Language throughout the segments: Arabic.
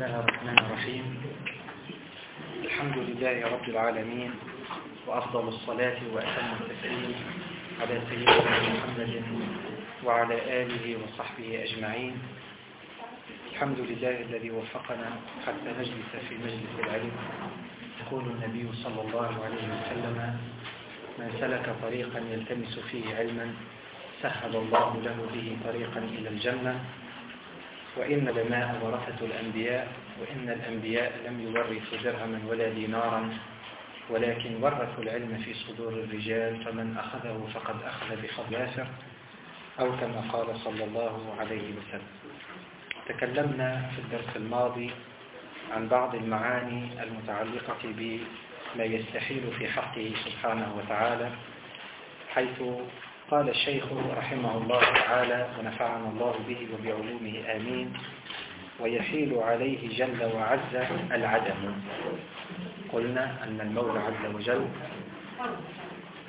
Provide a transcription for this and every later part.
الله الرحمن الرحيم. الحمد لله رب العالمين وأفضل الصلاة وأتم التسليم على سيدنا محمد وعلى آله وصحبه أجمعين. الحمد لله الذي وفقنا حتى نجلس في مجلس العلم يقول النبي صلى الله عليه وسلم من سلك طريقا يلتمس فيه علما سهل الله له به طريقا إلى الجنة. وإن العلماء ورثة الأنبياء وإن الأنبياء لم يورثوا درهما ولا دينارا ولكن ورثوا العلم في صدور الرجال فمن أخذه فقد أخذ ياسر أو كما قال صلى الله عليه وسلم. تكلمنا في الدرس الماضي عن بعض المعاني المتعلقة بما يستحيل في حقه سبحانه وتعالى حيث قال الشيخ رحمه الله تعالى ونفعنا الله به وبعلومه آمين ويحيل عليه جل وعز العدم. قلنا أن المولى عز وجل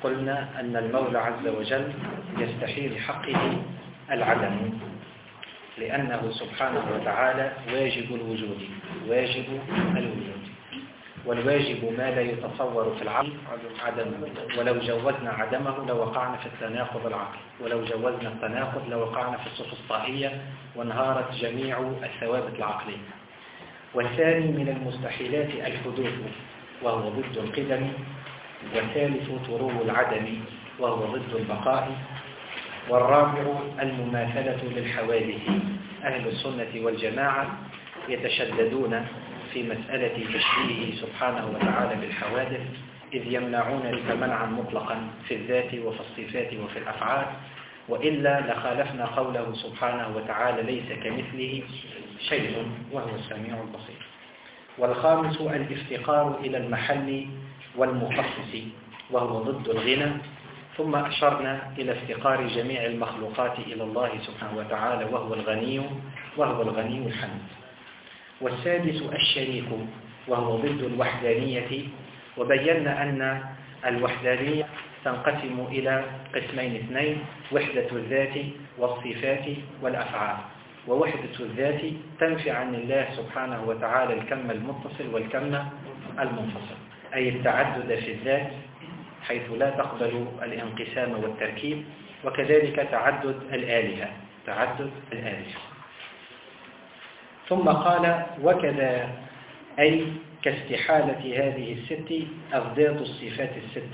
قلنا أن المولى عز وجل يستحيل حقه العدم لأنه سبحانه وتعالى واجب الوجود واجب الوجود. والواجب ما لا يتصور في العقل عدمه ولو جوزنا عدمه لوقعنا في التناقض العقلي. ولو جوزنا التناقض لوقعنا في السفسطائية وانهارت جميع الثوابت العقلية. والثاني من المستحيلات الحدوث وهو ضد القدم. والثالث طرو العدم وهو ضد البقاء. والرابع المماثلة للحوادث. أهل السنة والجماعة يتشددون في مسألة تشبيهه سبحانه وتعالى بالحوادث إذ يمنعون منعا مطلقا في الذات وفي الصفات وفي الأفعال وإلا لخالفنا قوله سبحانه وتعالى ليس كمثله شيء وهو السميع البصير. والخامس الافتقار إلى المحل والمخصص وهو ضد الغنى. ثم أشرنا إلى افتقار جميع المخلوقات إلى الله سبحانه وتعالى وهو الغني وهو الغني الحميد. والسادس الشريك وهو ضد الوحدانية. وبينا أن الوحدانية تنقسم إلى قسمين اثنين وحدة الذات والصفات والأفعال. ووحدة الذات تنفي عن الله سبحانه وتعالى الكم المتصل والكم المنفصل أي التعدد في الذات حيث لا تقبل الانقسام والتركيب وكذلك تعدد الآلهة تعدد الآلهة. ثم قال وكذا. أي كاستحالة هذه الست أضداد الصفات الست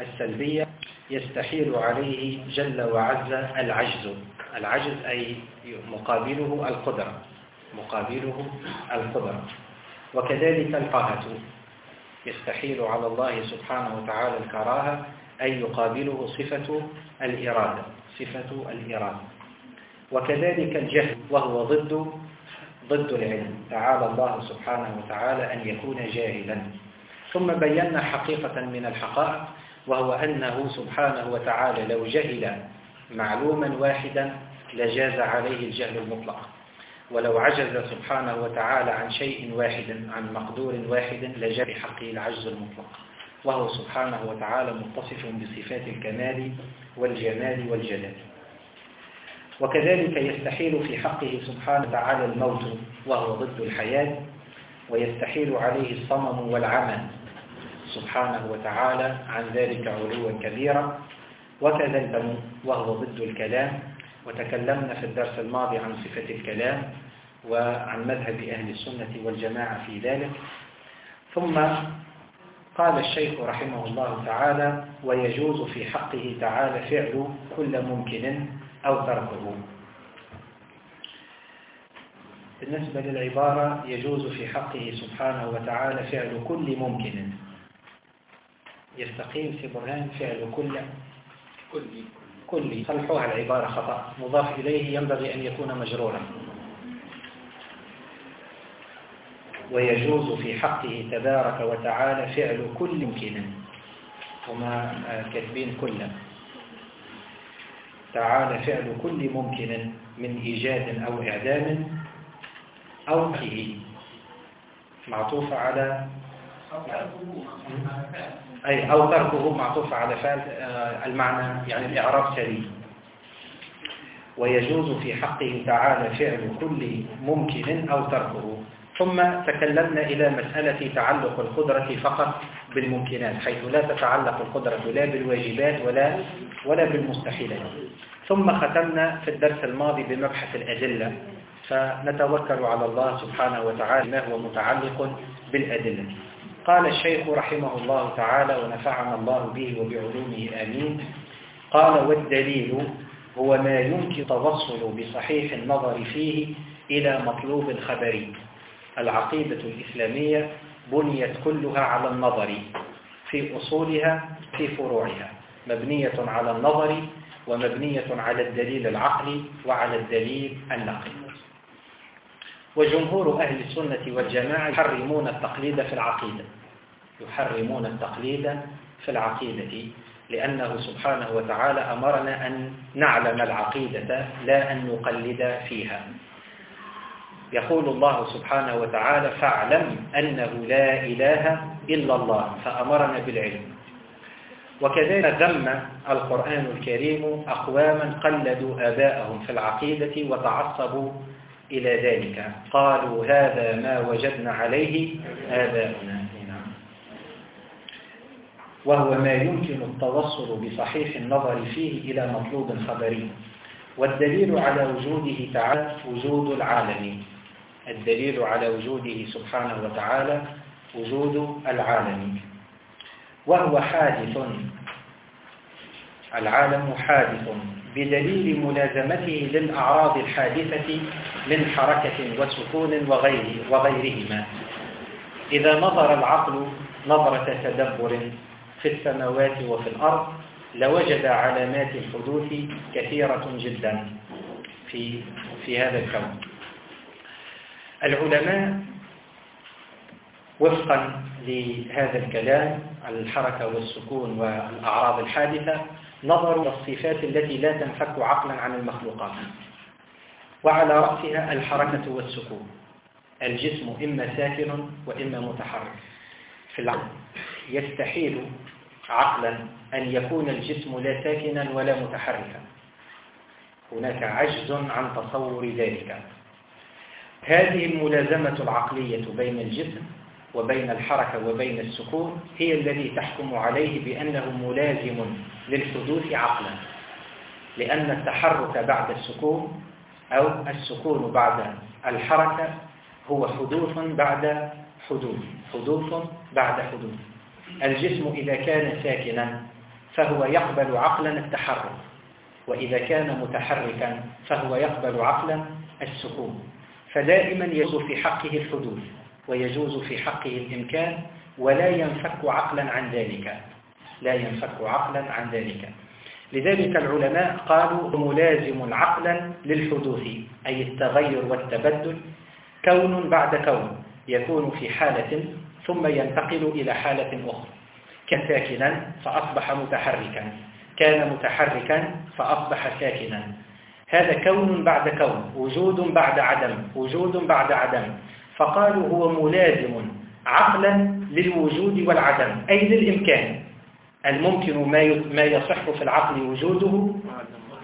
السلبية يستحيل عليه جل وعز العجز. العجز أي مقابله القدرة. مقابله القدرة. وكذلك القاهة. يستحيل على الله سبحانه وتعالى الكراهة أي يقابله صفة الإرادة. صفة الإرادة. وكذلك الجهل وهو ضد ضد العلم. تعالى الله سبحانه وتعالى أن يكون جاهلا. ثم بينا حقيقة من الحقائق وهو أنه سبحانه وتعالى لو جهل معلوما واحدا لجاز عليه الجهل المطلق. ولو عجز سبحانه وتعالى عن شيء واحد عن مقدور واحد لجاز حقه العجز المطلق. وهو سبحانه وتعالى متصف بصفات الكمال والجمال والجلال. وكذلك يستحيل في حقه سبحانه وتعالى الموت وهو ضد الحياة ويستحيل عليه الصمم والعمى سبحانه وتعالى عن ذلك علوا كبيرا. وكذا البنو وهو ضد الكلام. وتكلمنا في الدرس الماضي عن صفة الكلام وعن مذهب أهل السنة والجماعة في ذلك. ثم قال الشيخ رحمه الله تعالى ويجوز في حقه تعالى فعل كل ممكن أو تركه. بالنسبة للعبارة يجوز في حقه سبحانه وتعالى فعل كل ممكن. يستقيم في برهان فعل كل. كل. كل. صلحوها العبارة خطأ. مضاف إليه ينبغي أن يكون مجرورا. ويجوز في حقه تبارك وتعالى فعل كل ممكن. هما كاتبين كلا تعالى فعل كل ممكن من إيجاد أو إعدام أو فيه. معطوف على أي أو تركه معطوف على فعل المعنى يعني الإعراب سليم ويجوز في حقه تعالى فعل كل ممكن أو تركه. ثم تكلمنا إلى مسألة تعلق القدرة فقط بالممكنات حيث لا تتعلق القدرة لا بالواجبات ولا ولا بالمستحيلات. ثم ختمنا في الدرس الماضي بمبحث الأدلة فنتوكل على الله سبحانه وتعالى ما هو متعلق بالأدلة. قال الشيخ رحمه الله تعالى ونفعنا الله به وبعلومه آمين. قال والدليل هو ما يمكن توصل بصحيح النظر فيه إلى مطلوب خبري العقيدة الإسلامية بنيت كلها على النظر في أصولها في فروعها مبنية على النظر ومبنية على الدليل العقلي وعلى الدليل النقلي وجمهور أهل السنة والجماعة يحرمون التقليد في العقيدة. يحرمون التقليد في العقيدة لأنه سبحانه وتعالى أمرنا أن نعلم العقيدة لا أن نقلد فيها. يقول الله سبحانه وتعالى فاعلم أنه لا إله إلا الله فأمرنا بالعلم. وكذلك ذم القرآن الكريم أقواما قلدوا آباءهم في العقيدة وتعصبوا إلى ذلك. قالوا هذا ما وجدنا عليه آباؤنا. وهو ما يمكن التوصل بصحيح النظر فيه إلى مطلوب خبري. والدليل على وجوده تعالى وجود العالم الدليل على وجوده سبحانه وتعالى وجود العالم. وهو حادث. العالم حادث. بدليل ملازمته للأعراض الحادثة من حركة وسكون وغيره وغيرهما. إذا نظر العقل نظرة تدبر في السماوات وفي الأرض لوجد علامات الحدوث كثيرة جدا في في هذا الكون. العلماء وفقا لهذا الكلام الحركة والسكون والأعراض الحادثة نظروا الصفات التي لا تنفك عقلا عن المخلوقات. وعلى رأسها الحركة والسكون. الجسم إما ساكن وإما متحرك. في العقل يستحيل عقلا أن يكون الجسم لا ساكنا ولا متحركا. هناك عجز عن تصور ذلك. هذه الملازمة العقلية بين الجسم وبين الحركة وبين السكون هي الذي تحكم عليه بأنه ملازم للحدوث عقلا لأن التحرك بعد السكون أو السكون بعد الحركة هو حدوث بعد حدوث حدوث بعد حدوث. الجسم إذا كان ساكنا فهو يقبل عقلا التحرك وإذا كان متحركا فهو يقبل عقلا السكون. فدائما يجوز في حقه الحدوث ويجوز في حقه الإمكان ولا ينفك عقلا عن ذلك. لا ينفك عقلا عن ذلك. لذلك العلماء قالوا ملازم عقلا للحدوث أي التغير والتبدل كون بعد كون يكون في حالة ثم ينتقل إلى حالة أخرى. كان ساكنا فأصبح متحركا كان متحركا فأصبح ساكنا. هذا كون بعد كون وجود بعد عدم وجود بعد عدم. فقالوا هو ملازم عقلا للوجود والعدم أي للإمكان. الممكن ما يصح في العقل وجوده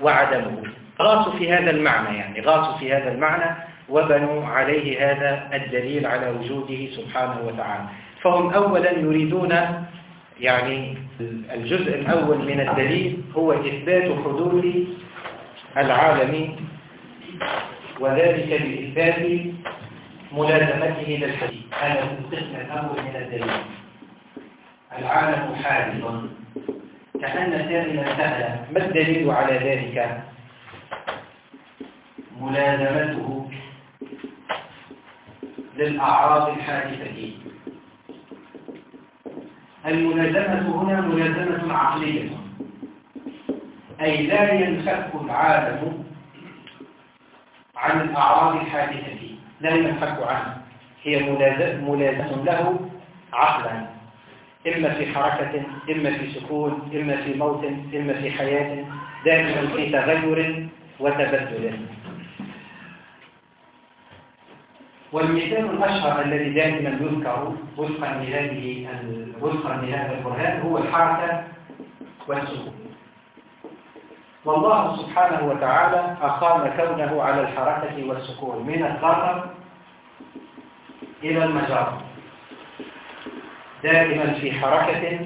وعدمه. غاصوا في هذا المعنى يعني غاصوا في هذا المعنى وبنوا عليه هذا الدليل على وجوده سبحانه وتعالى. فهم أولا يريدون يعني الجزء الأول من الدليل هو إثبات حدوث العالم وذلك بإثبات ملازمته للحديث هذا القسم الأول من الدليل. العالم حادث. كأن سائلا سهلا ما الدليل على ذلك؟ ملازمته للأعراض الحادثة. الملازمة هنا ملازمة عقلية. أي لا ينفك العالم عن الأعراض الحادثة لا ينفك عنه. هي ملازمة له عقلا. إما في حركة إما في سكون إما في موت إما في حياة. دائما في تغير وتبدل. والمثال الأشهر الذي دائما يذكر وفقا لهذه وفقا لهذا البرهان هو الحركة والسكون. والله سبحانه وتعالى أقام كونه على الحركة والسكون. من الذرة إلى المجرة دائما في حركة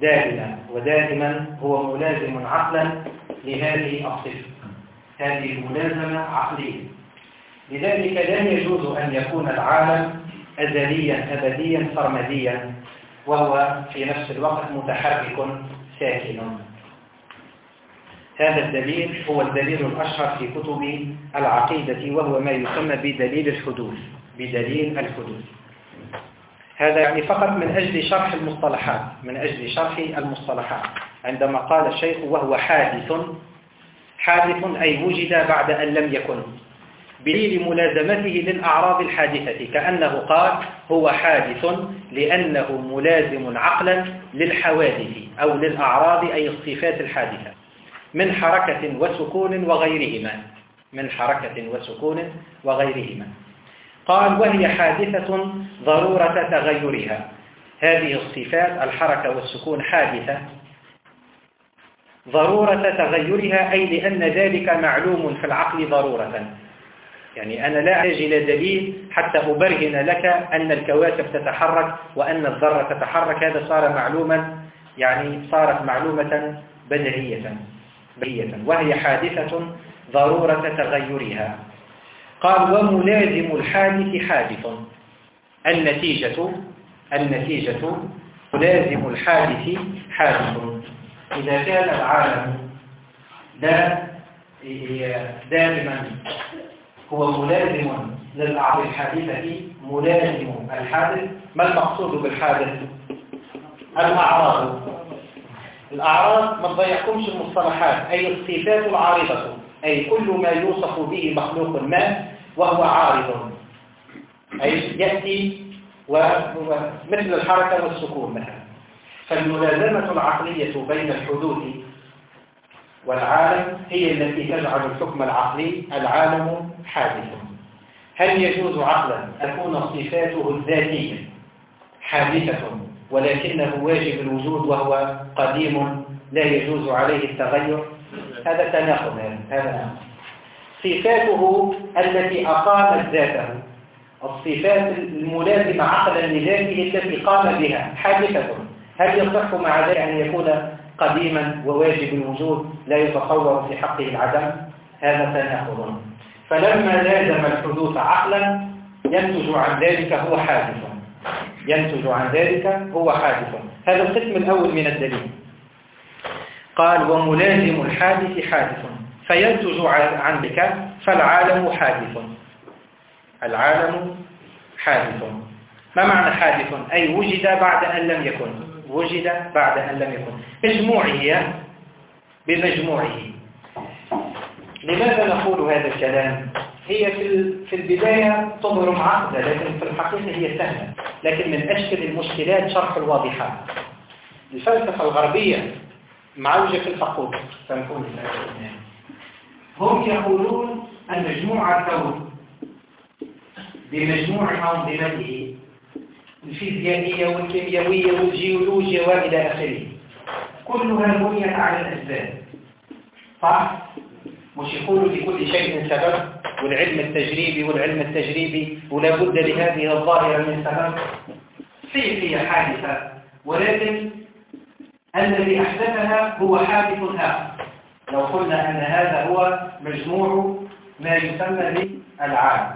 دائما ودائما هو ملازم عقلا لهذه الصفة. هذه الملازمة عقلية. لذلك لا يجوز أن يكون العالم أزليا أبديا سرمديا وهو في نفس الوقت متحرك ساكن. هذا الدليل هو الدليل الأشهر في كتب العقيدة وهو ما يسمى بدليل الحدوث بدليل الحدوث. هذا يعني فقط من أجل شرح المصطلحات من أجل شرح المصطلحات. عندما قال الشيخ وهو حادث حادث أي وجد بعد أن لم يكن بدليل ملازمته للأعراض الحادثة كأنه قال هو حادث لأنه ملازم عقلا للحوادث أو للأعراض أي الصفات الحادثة. من حركة وسكون وغيرهما. من حركة وسكون وغيرهما. قال وهي حادثة ضرورة تغيرها. هذه الصفات الحركة والسكون حادثة. ضرورة تغيرها أي لأن ذلك معلوم في العقل ضرورة. يعني أنا لا أحتاج إلى دليل حتى أبرهن لك أن الكواكب تتحرك وأن الذرة تتحرك. هذا صار معلوما يعني صارت معلومة بدهية. بدهية وهي حادثة ضرورة تغيرها. قال وملازم الحادث حادث. النتيجة النتيجة ملازم الحادث حادث. إذا كان العالم دائما هو ملازم للأعراض الحادثة ملازم الحادث. ما المقصود بالحادث؟ الأعراض الأعراض ما تضيعكمش المصطلحات أي الصفات العارضة أي كل ما يوصف به مخلوق ما وهو عارض. أي يأتي مثل الحركة والسكون مثلا. فالملازمة العقلية بين الحدوث والعالم هي التي تجعل الحكم العقلي العالم حادثا. هل يجوز عقلا تكون صفاته الذاتية حادثة؟ ولكنه واجب الوجود وهو قديم لا يجوز عليه التغير. هذا تناقض هذا صفاته التي أقامت ذاته الصفات الملازمة عقلا لذاته التي قام بها حادثة. هل يصح مع ذلك أن يكون قديما وواجب الوجود لا يتصور في حقه العدم؟ هذا تناقض. فلما لازم الحدوث عقلا ينتج عن ذلك هو حادث. ينتج عن ذلك هو حادث. هذا القسم الأول من الدليل. قال وملازم الحادث حادث. فينتج عن ذلك فالعالم حادث. العالم حادث. ما معنى حادث؟ أي وجد بعد أن لم يكن. وجد بعد أن لم يكن. مجموعه بمجموعه. لماذا نقول هذا الكلام؟ هي في البداية تظهر معقدة لكن في الحقيقة هي سهلة. لكن من أشكل المشكلات شرح الواضحات. الفلسفة الغربية معوجة في الفقود. سنقول هم يقولون أن مجموع الكون بمجموع أنظمته الفيزيائية والكيميائية والجيولوجيا وإلى آخره. كلها بنيت على الأسباب. صح؟ مش يقولوا لكل شيء سبب والعلم التجريبي والعلم التجريبي ولا بد لهذه الظاهرة من سبب. صحيح هي حادثة ولكن الذي أحدثها هو حادث آخر لو قلنا أن هذا هو مجموع ما يسمى بالعالم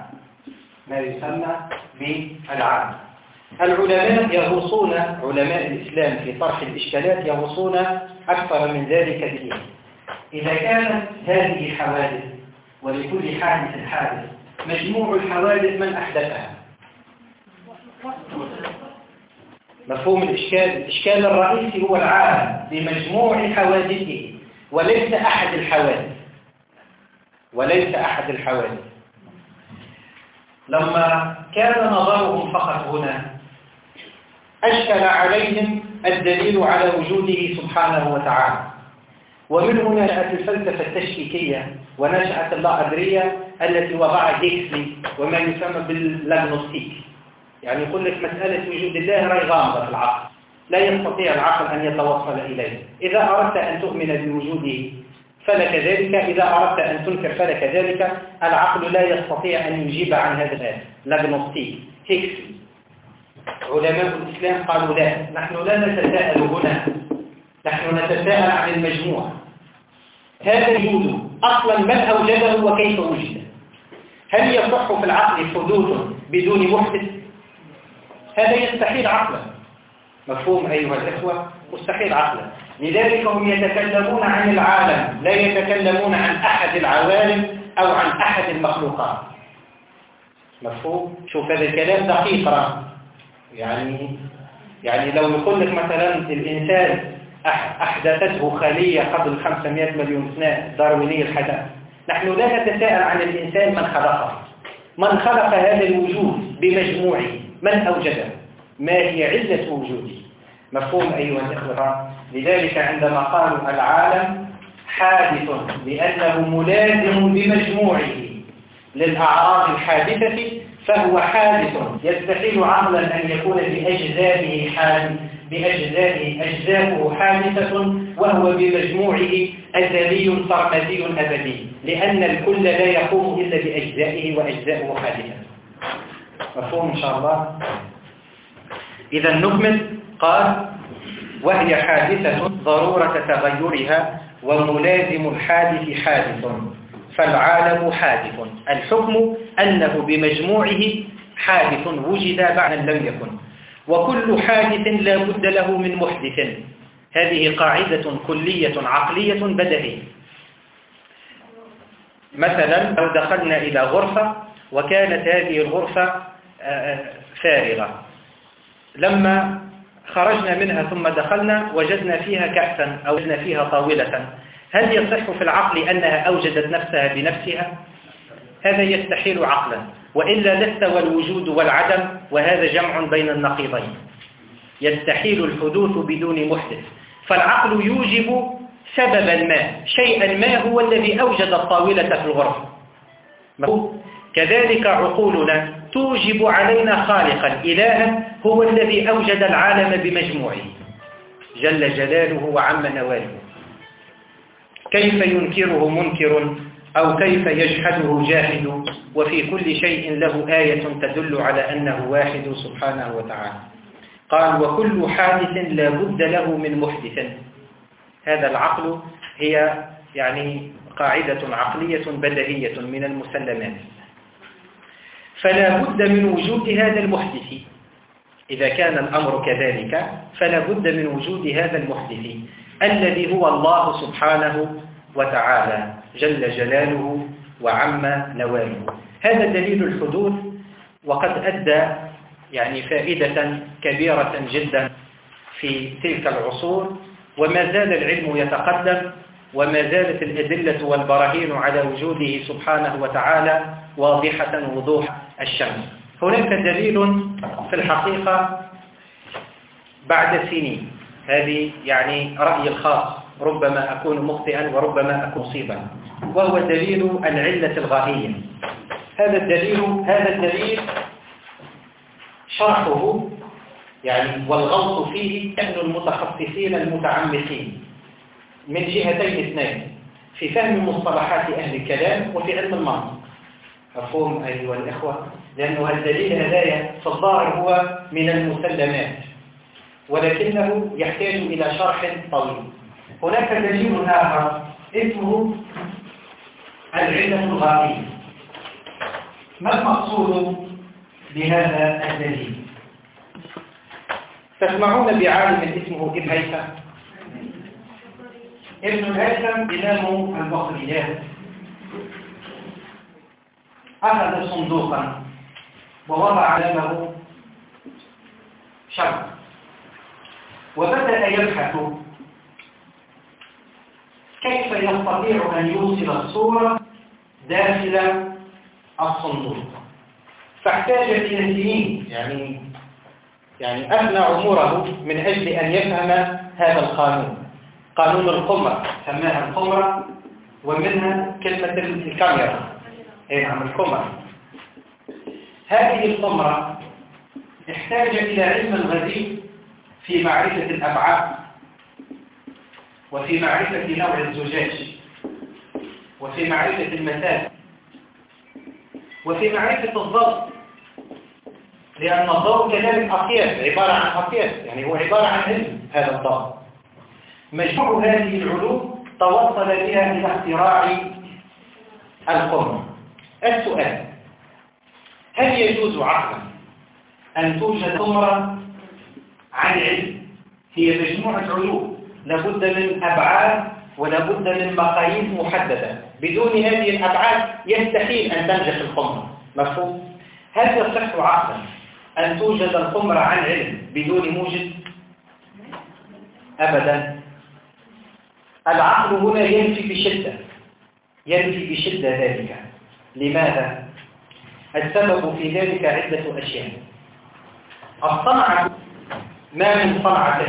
ما يسمى بالعالم العلماء يغوصون علماء الإسلام في طرح الإشكالات يغوصون أكثر من ذلك بكثير. إذا كانت هذه حوادث ولكل حادث حادث مجموع الحوادث من أحدثها؟ مفهوم الإشكال؟ الإشكال الرئيسي هو العالم بمجموع حوادثه وليس أحد الحوادث. وليس أحد الحوادث. لما كان نظرهم فقط هنا أشكل عليهم الدليل على وجوده سبحانه وتعالى. ومن هنا نشأت الفلسفة التشكيكية ونشأت اللاغرية التي وضع ديكسلي وما يسمى باللاغنوستيك يعني يقول لك مسألة وجود الله رأي غامضة في العقل. لا يستطيع العقل أن يتوصل إليه. إذا أردت أن تؤمن بوجوده فلك ذلك إذا أردت أن تنكر فلك ذلك العقل لا يستطيع أن يجيب عن هذا الآن. لاغنوستيك هيكسي علماء الإسلام قالوا لا نحن لا نتساءل هنا. نحن نتساءل عن المجموع. هذا الوجود أصلا من أوجده وكيف وجد هل يصح في العقل حدوث بدون محدث هذا يستحيل عقلا. مفهوم أيها الإخوة؟ مستحيل عقلا. لذلك هم يتكلمون عن العالم لا يتكلمون عن أحد العوالم أو عن أحد المخلوقات. مفهوم؟ شوف هذا الكلام دقيق يعني يعني لو نقول لك مثلا الإنسان أحدثته خلية قبل 500 مليون سنة داروينية الحدث. نحن لا نتساءل عن الإنسان من خلقه. من خلق هذا الوجود بمجموعه من أوجده؟ ما هي علة وجوده؟ مفهوم أيها الإخوة. لذلك عندما قالوا العالم حادث لأنه ملازم بمجموعه للأعراض الحادثة فهو حادث يستحيل عقلا أن يكون بأجزائه حادث. بأجزائه أجزاؤه حادثة وهو بمجموعه أزلي صرمدي أبدي لأن الكل لا يقوم إلا بأجزائه وأجزاؤه حادثة. مفهوم إن شاء الله؟ إذا نكمل. قال وهي حادثة ضرورة تغيرها وملازم الحادث حادث فالعالم حادث. الحكم أنه بمجموعه حادث وجد بعد لم يكن. وكل حادث لا بد له من محدث. هذه قاعدة كلية عقلية بدهية مثلا لو دخلنا إلى غرفة وكانت هذه الغرفة آه، آه، فارغة. لما خرجنا منها ثم دخلنا وجدنا فيها كأسا أو وجدنا فيها طاولة. هل يصح في العقل أنها أوجدت نفسها بنفسها؟ هذا يستحيل عقلا. وإلا لاستوى الوجود والعدم وهذا جمع بين النقيضين. يستحيل الحدوث بدون محدث. فالعقل يوجب سببا ما شيئا ما هو الذي أوجد الطاولة في الغرفة كذلك عقولنا توجب علينا خالقا إلها هو الذي أوجد العالم بمجموعه. جل جلاله وعم نواله. كيف ينكره منكر؟ أو كيف يجحده جاحد وفي كل شيء له آية تدل على أنه واحد سبحانه وتعالى. قال وكل حادث لا بد له من محدث. هذا العقل هي يعني قاعدة عقلية بدهية من المسلمات فلا بد من وجود هذا المحدث. إذا كان الأمر كذلك فلا بد من وجود هذا المحدث الذي هو الله سبحانه وتعالى. جل جلاله وعم نواله. هذا دليل الحدوث وقد أدى يعني فائدة كبيرة جدا في تلك العصور وما زال العلم يتقدم وما زالت الأدلة والبراهين على وجوده سبحانه وتعالى واضحة وضوح الشمس. هناك دليل في الحقيقة بعد سنين. هذه يعني رأي الخاص ربما أكون مخطئا وربما أكون مصيبا وهو دليل العلة الغائية هذا الدليل هذا الدليل شرحه يعني والغوص فيه كأن المتخصصين المتعمقين من جهتين اثنين في فهم مصطلحات أهل الكلام وفي علم المنطق مفهوم أيها الإخوة؟ لأنه الدليل هدايا في الظاهر هو من المسلمات ولكنه يحتاج إلى شرح طويل. هناك دليل آخر اسمه العلة الغائية ما المقصود بهذا الدليل تسمعون بعالم اسمه ابن هيثم. ابن الهيثم إمام البصريات أخذ صندوقا ووضع له شمع وبدأ يبحث كيف يستطيع أن يوصل الصورة داخل الصندوق؟ فاحتاج إلى سنين يعني يعني أفنى عمره من أجل أن يفهم هذا القانون. قانون القمرة سماها القمرة ومنها كلمة الكاميرا. أي نعم القمرة هذه القمرة احتاج إلى علم غزير في معرفة الأبعاد. وفي معرفة نوع الزجاج. وفي معرفة المسافة وفي معرفة الضغط لأن الضوء كذلك أقياس عبارة عن أقياس يعني هو عبارة عن علم هذا الضوء مجموع هذه العلوم توصل بها إلى اختراع القمر السؤال هل يجوز عقلا أن توجد قمرة عن علم؟ هي مجموعة علوم. لابد من أبعاد ولابد من مقاييس محددة. بدون هذه الأبعاد يستحيل أن تنجح القمرة مفهوم؟ هل يصح عقلا أن توجد القمرة عن علم بدون موجد؟ أبدا. العقل هنا ينفي بشدة. ينفي بشدة ذلك. لماذا؟ السبب في ذلك عدة أشياء. الصنعة. ما من صنعة؟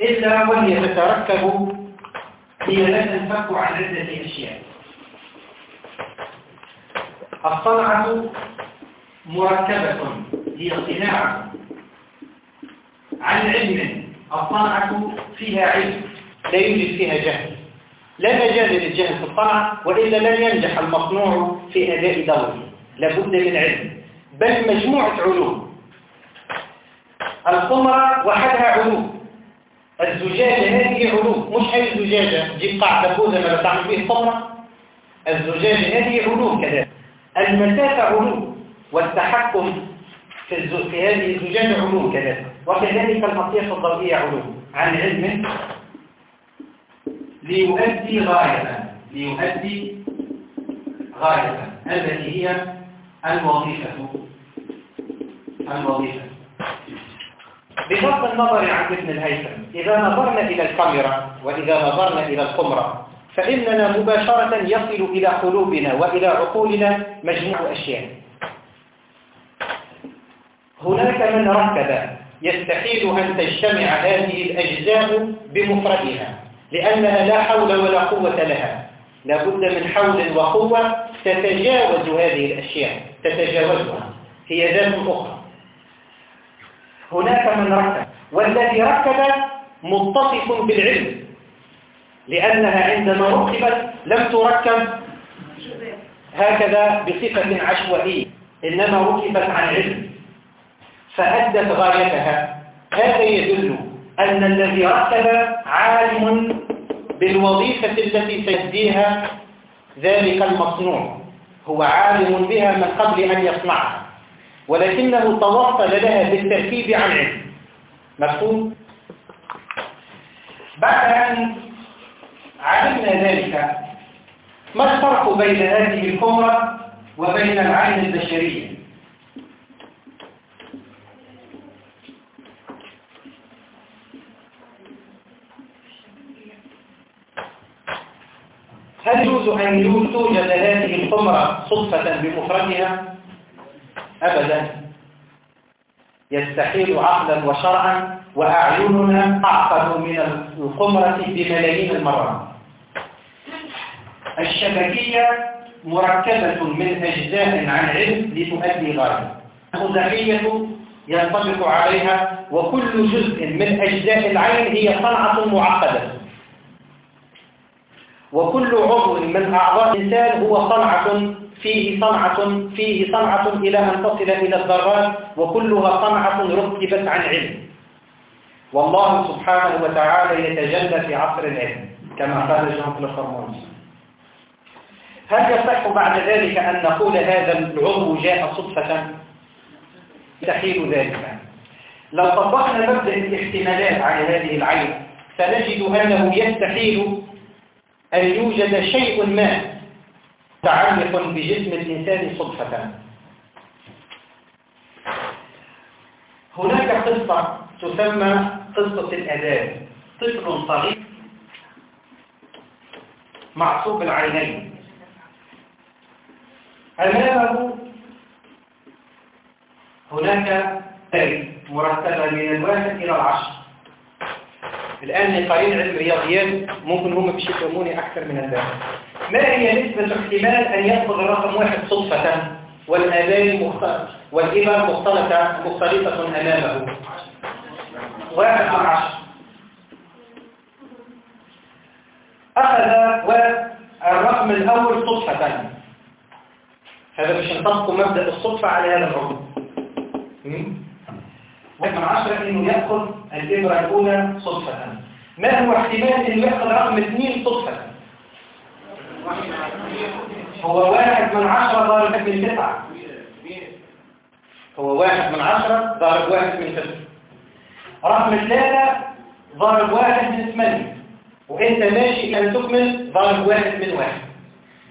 إلا وهي تتركب هي لا تنفك عن عدة أشياء. الصنعة مركبة هي صناعة عن علم. الصنعة فيها علم لا يوجد فيها جهل. لا مجال للجهل في الصنعة وإلا لن ينجح المصنوع في أداء دوره لابد من علم. بل مجموعة علوم. القمرة وحدها علوم. الزجاجة هذه علوم مش أي زجاجة جيب قاعدة فوزة ما تعمل فيه القمرة الزجاجة هذه علوم كذلك. المسافة علوم والتحكم في, في هذه الزجاجة علوم كذلك. وكذلك المطيخ الضوئية علوم. عن علم ليؤدي غاية ليؤدي غاية. التي هي الوظيفة الوظيفة. بغض النظر عن ابن الهيثم إذا نظرنا إلى الكاميرا وإذا نظرنا إلى القمرة فإننا مباشرة يصل إلى قلوبنا وإلى عقولنا مجموع أشياء. هناك من ركب يستحيل أن تجتمع هذه الأجزاء بمفردها لأنها لا حول ولا قوة لها. لابد من حول وقوة تتجاوز هذه الأشياء تتجاوزها. هي ذات أخرى. هناك من ركب والذي ركب متصف بالعلم لأنها عندما ركبت لم تركب هكذا بصفة عشوائية إنما ركبت عن علم. فأدت غايتها. هذا يدل أن الذي ركب عالم بالوظيفة التي تجديها ذلك المصنوع. هو عالم بها من قبل أن يصنعها. ولكنه توصل لها بالتركيب عن علم مفهوم؟ بعد أن علمنا ذلك ما الفرق بين هذه الكمرة وبين العين البشرية هل يجوز أن توجد هذه الخمرة صدفة بمفردها؟ أبدا. يستحيل عقلا وشرعا وأعيننا أعقد من الخمرة بملايين المرات الشبكية مركبة من أجزاء عن علم لتؤدي غاية. الخزعية ينطبق عليها وكل جزء من أجزاء العين هي صنعة معقدة. وكل عضو من أعضاء الإنسان هو صنعة فيه صنعة فيه صنعة إلى أن تصل إلى الذرات وكلها صنعة ركبت عن علم. والله سبحانه وتعالى يتجلى في عصر العلم كما قال جان كلوس هل يصح بعد ذلك أن نقول هذا العضو جاء صدفة؟ يستحيل ذلك. لو طبقنا مبدأ الاحتمالات على هذه العين سنجد أنه يستحيل أن يوجد شيء ما متعلق بجسم الإنسان صدفة. هناك قصة تسمى قصة الأداب طفل صغير معصوب العينين. أمامه هناك مرتبة من الواحد إلى العشر. الآن قليل علم الرياضيات ممكن هم مش يفهموني أكثر من هذا ما هي نسبة احتمال أن يأخذ الرقم واحد صدفة مختلفة والإبر مختلفة مختلفة أمامه. واحد من عشر. أخذ والرقم الأول صدفة. هذا مش نطبق مبدأ الصدفة على هذا العضو واحد من عشرة إنه يأخذ الإبرة الأولى صدفة. ما هو احتمال إنه يأخذ رقم اثنين صدفة؟ هو واحد من عشرة ضارب من تسعة. هو واحد من عشرة ضارب واحد من تسعة. رقم ثلاثة ضارب واحد من ثمانية. وإنت ماشي ان تكمل ضارب واحد من واحد.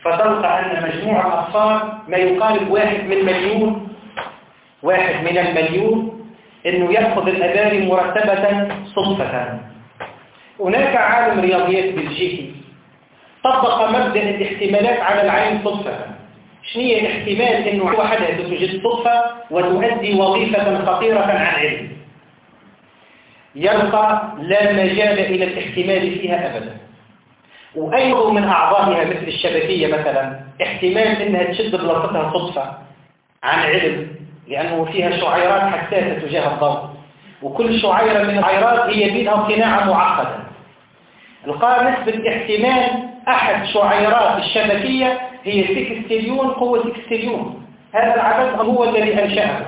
فتلقى أن مجموع الاصفار ما يقارب واحد من مليون. واحد من المليون. إنه يأخذ الاباري مرتبة صدفة. هناك عالم رياضيات بلجيكي. طبق مبدأ الاحتمالات على العين صدفة. شنو هي الاحتمال؟ إنه واحدة توجد صدفة وتؤدي وظيفة خطيرة عن علم. يبقى لا مجال إلى الاحتمال فيها أبدا. وأي من أعضائها مثل الشبكية مثلا احتمال أنها تشد بلاطتها صدفة عن علم لأنه فيها شعيرات حساسة تجاه الضوء. وكل شعيرة من الشعيرات هي بينها صناعة معقدة. القاء نسبة احتمال أحد شعيرات الشبكية هي سكستليون قوة سكستليون هذا العدد هو الذي أنشأه.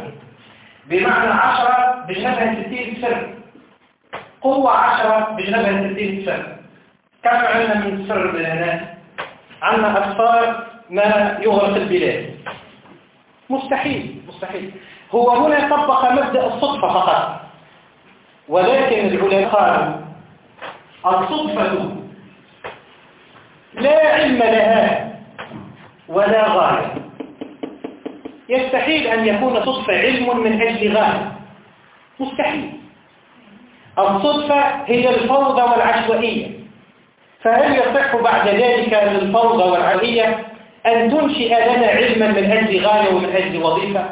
بمعنى عشرة بجنبها ستين سر قوة عشرة بجنبها ستين سر كم عندنا من سر بالهناء عندنا أسفار ما يغرق البلاد. مستحيل مستحيل. هو هنا طبق مبدأ الصدفة فقط. ولكن العلماء قالوا الصدفة لا علم لها ولا غاية. يستحيل أن يكون صدفة علم من أجل غاية. مستحيل. الصدفة هي الفوضى والعشوائية. فهل يصح بعد ذلك للفوضى والعشوائية أن تنشئ لنا علما من أجل غاية ومن أجل وظيفة؟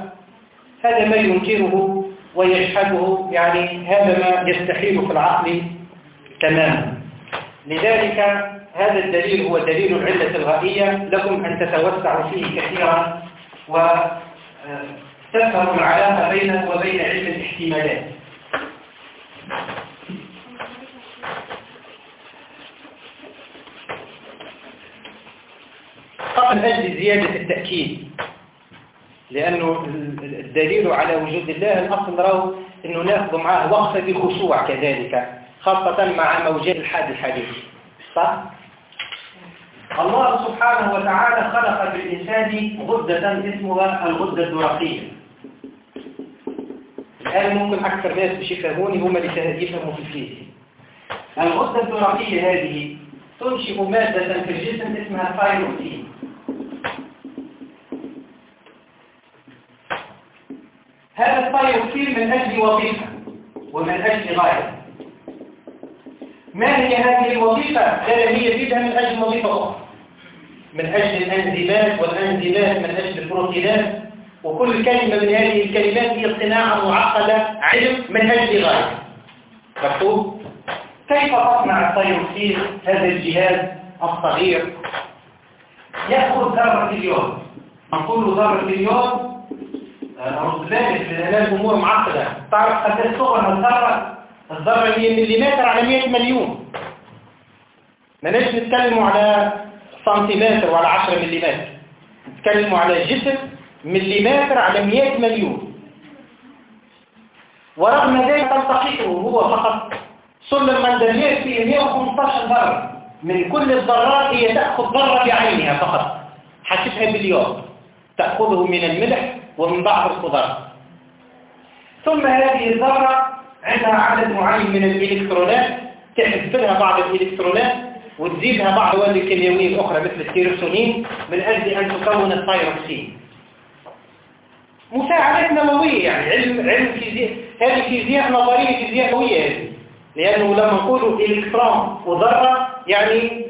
هذا ما ينكره ويجحده يعني هذا ما يستحيل في العقل تماما. لذلك هذا الدليل هو دليل العلة الغائية لكم أن تتوسعوا فيه كثيرا وتفهموا العلاقة بينه وبين علم الاحتمالات من أجل زيادة التأكيد لأنه الدليل على وجود الله الأصل نراه أنه ناخذ معه وقفة بخشوع كذلك خاصة مع موجات الحاد الحديث صح؟ الله سبحانه وتعالى خلق بالإنسان غدة اسمها الغدة الدرقية. الآن ممكن أكثر ناس مش يفهموني هم اللي يفهموا في الفيزياء الغدة الدرقية هذه تنشئ مادة في الجسم اسمها ثايروكسين هذا الثايروكسين من أجل وظيفة ومن أجل غاية. ما هي هذه الوظيفة؟ لا هي بدها من أجل وظيفة أخرى. من أجل الأنزيمات والأنزيمات من أجل البروتينات. وكل كلمة من هذه الكلمات هي صناعة معقدة علم من أجل غاية. مكتوب كيف تصنع الثايروكسين هذا الجهاز الصغير؟ يأخذ ذرة اليوم نقول ذرة اليوم أرد بالك لأن الأمور معقدة. تعرف قد صغر الذرة هي مليمتر على 100 مليون. ما نجي نتكلموا على سنتيمتر وعلى 10 مليمتر. نتكلموا على جسم مليمتر على 100 مليون. ورغم ذلك تلتقطه هو فقط سلم مندليات فيه 115 ذرة من كل الذرات هي تأخذ ذرة بعينها فقط. حسبها باليوم. تأخذه من الملح ومن بعض الخضار. ثم هذه الذرة عندها عدد معين من الإلكترونات تحذف لها بعض الإلكترونات وتزيدها بعض المواد الكيميائية الأخرى مثل السيروتونين من أجل أن تكون الثايروكسين. مساعدات نووية يعني علم علم فيزياء هذه فيزياء نظرية فيزياء نووية هذه. لأنه لما نقول إلكترون وذرة يعني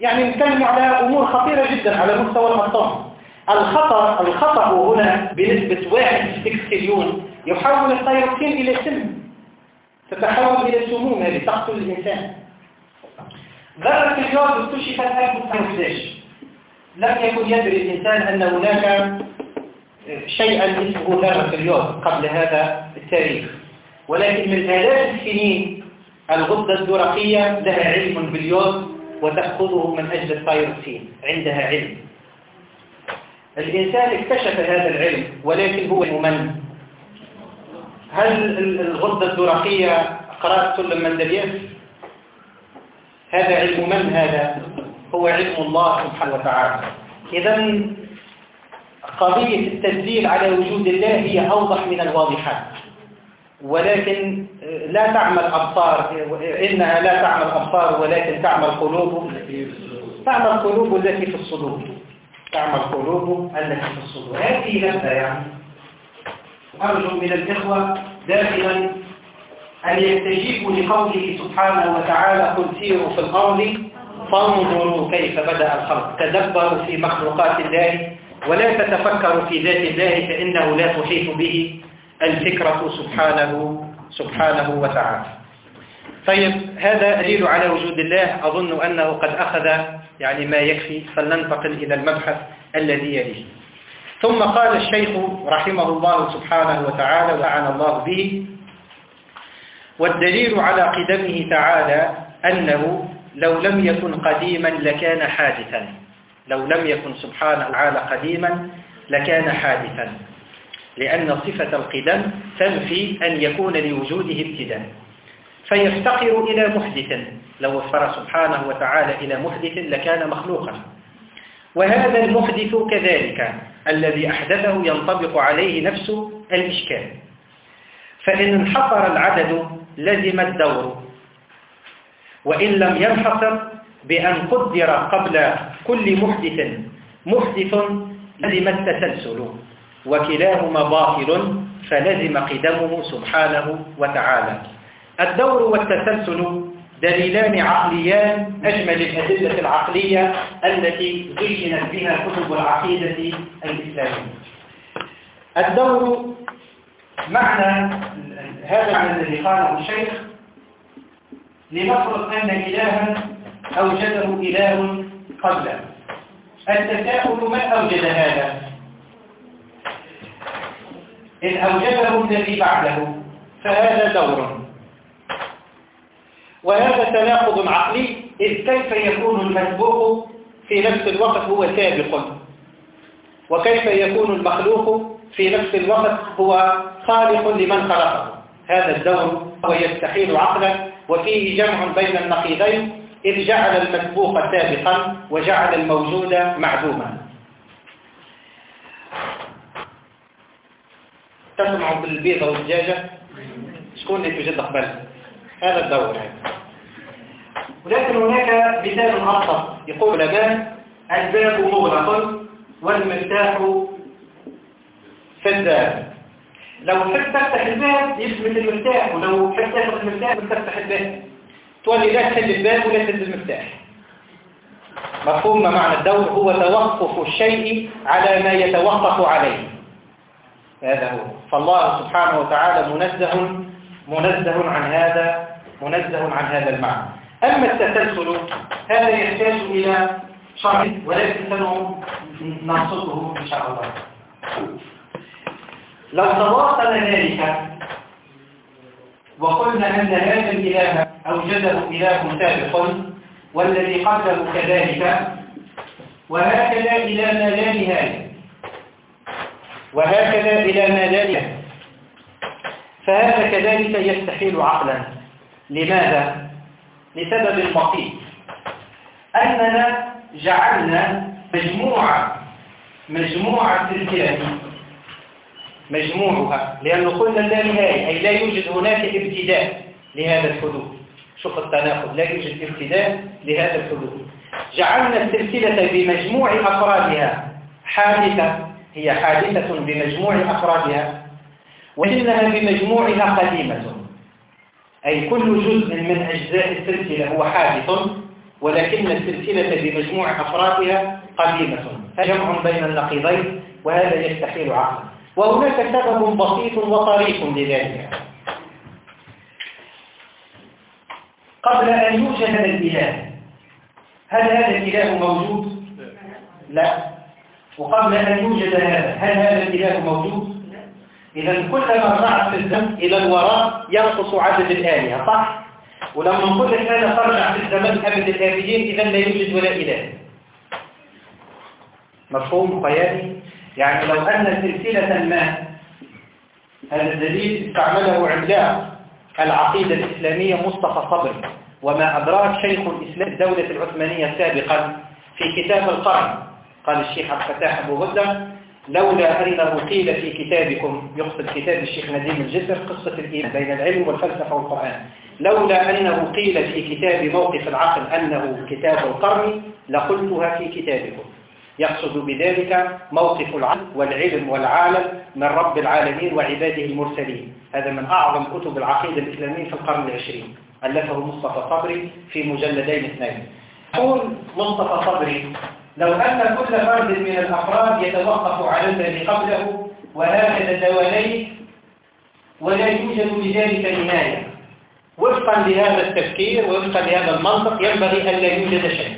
يعني نتكلم على أمور خطيرة جدا على مستوى الأطام الخطأ الخطأ هنا بنسبة واحد سكسليون يحول الثايروكسين إلى سم. تتحول إلى سموم هذه تقتل الإنسان. ذرة اليوم اكتشفت 1911 لم يكن يدري الإنسان أن هناك شيئا اسمه ذرة اليوم قبل هذا التاريخ. ولكن من آلاف السنين الغدة الدرقية لها علم باليوم وتأخذه من أجل الثايروكسين عندها علم. الإنسان اكتشف هذا العلم ولكن هو ممن هل الغدة الدرقية قرأت سلم مندليف هذا علم من هذا؟ هو علم الله سبحانه وتعالى. إذا قضية التدليل على وجود الله هي أوضح من الواضحات. ولكن لا تعمل أبصار إنها لا تعمل أبصار ولكن تعمل قلوب. تعمل قلوب التي في الصدور. تعمل قلوب التي في الصدور. هذه لفة يعني. أرجو من الإخوة دائما أن يستجيبوا لقوله سبحانه وتعالى قل سيروا في الأرض فانظروا كيف بدأ الخلق. تدبروا في مخلوقات الله ولا تتفكروا في ذات الله فإنه لا تحيط به الفكرة سبحانه سبحانه وتعالى. طيب هذا دليل على وجود الله. أظن أنه قد أخذ يعني ما يكفي. فلننتقل إلى المبحث الذي يليه. ثم قال الشيخ رحمه الله سبحانه وتعالى ولعن الله به والدليل على قدمه تعالى أنه لو لم يكن قديما لكان حادثا. لو لم يكن سبحانه وتعالى قديما لكان حادثا. لأن صفة القدم تنفي أن يكون لوجوده ابتداء. فيفتقر إلى محدث. لو وفر سبحانه وتعالى إلى محدث لكان مخلوقا. وهذا المحدث كذلك الذي أحدثه ينطبق عليه نفس الإشكال. فإن انحصر العدد لزم الدور وإن لم ينحصر بأن قدر قبل كل محدث محدث لزم التسلسل وكلاهما باطل فلزم قدمه سبحانه وتعالى. الدور والتسلسل دليلان عقليان أجمل الأدلة العقلية التي زينت بها كتب العقيدة الإسلامية. الدور معنى هذا الذي قاله الشيخ لنفرض أن إلها أوجده إله قبله. التساؤل من أوجد هذا؟ إن أوجده الذي بعده فهذا دور. وهذا تناقض عقلي إذ كيف يكون المسبوق في نفس الوقت هو سابق؟ وكيف يكون المخلوق في نفس الوقت هو خالق لمن خلقه؟ هذا الدور هو يستحيل عقلا وفيه جمع بين النقيضين إذ جعل المسبوق سابقا وجعل الموجود معدوما. تسمع بالبيضة والدجاجة؟ شكون اللي توجد قبل؟ هذا الدور هذا ولكن هناك مثال أبسط يقول العلماء الباب مغلق والمفتاح الباب لو حبيت تفتح الباب يثبت المفتاح ولو حبيت تاخذ المفتاح تفتح الباب. تولي لا تحل الباب ولا تهز المفتاح. مفهوم؟ ما معنى الدور؟ هو توقف الشيء على ما يتوقف عليه. هذا هو. فالله سبحانه وتعالى منزه منزه عن هذا منزه عن هذا المعنى. أما التسلسل هذا يحتاج إلى شرح ولكن سنبسطه إن شاء الله. لو تواصل ذلك وقلنا أن هذا الإله أوجده إله سابق والذي قبله كذلك وهكذا إلى ما لا نهاية. وهكذا إلى ما لا نهاية. فهذا كذلك يستحيل عقلا. لماذا؟ لسبب بسيط أننا جعلنا مجموعة مجموعة سلسلة مجموعها لأنه قلنا لا نهاية أي لا يوجد هناك ابتداء لهذا الحدود. شوف التناقض لا يوجد ابتداء لهذا الحدود. جعلنا السلسلة بمجموع أفرادها حادثة هي حادثة بمجموع أفرادها وإنها بمجموعها قديمة. أي كل جزء من أجزاء السلسلة هو حادث ولكن السلسلة بمجموع أفرادها قديمة فجمع بين النقيضين وهذا يستحيل عقلا وهناك سبب بسيط وطريق لذلك قبل أن يوجد الإله هل هذا الإله موجود؟ لا وقبل أن يوجد هذا هل هذا الإله موجود؟ إذا كلما رجعت في الزمن إلى الوراء ينقص عدد الآلهة صح؟ ولما نقول لك أنا ترجع في الزمن أبد الآبدين إذا لا يوجد ولا إله مفهوم قيادي يعني لو أن سلسلة ما هذا الدليل استعمله عملاق العقيدة الإسلامية مصطفى صبري وما أدراك شيخ الإسلام الدولة العثمانية سابقا في كتاب القرن قال الشيخ عبد الفتاح أبو غدة لولا أنه قيل في كتابكم يقصد كتاب الشيخ نديم الجسر قصة الإيمان بين العلم والفلسفة والقرآن. لولا أنه قيل في كتاب موقف العقل أنه كتاب القرن لقلتها في كتابكم. يقصد بذلك موقف العقل والعلم والعالم من رب العالمين وعباده المرسلين. هذا من أعظم كتب العقيدة الإسلامية في القرن العشرين. ألفه مصطفى صبري في مجلدين اثنين. يقول مصطفى صبري لو أن كل فرد من الأفراد يتوقف على الذي قبله وهكذا دواليه ولا يوجد لذلك نهاية. وفقا لهذا التفكير ووفقا لهذا المنطق ينبغي أن لا يوجد شيء.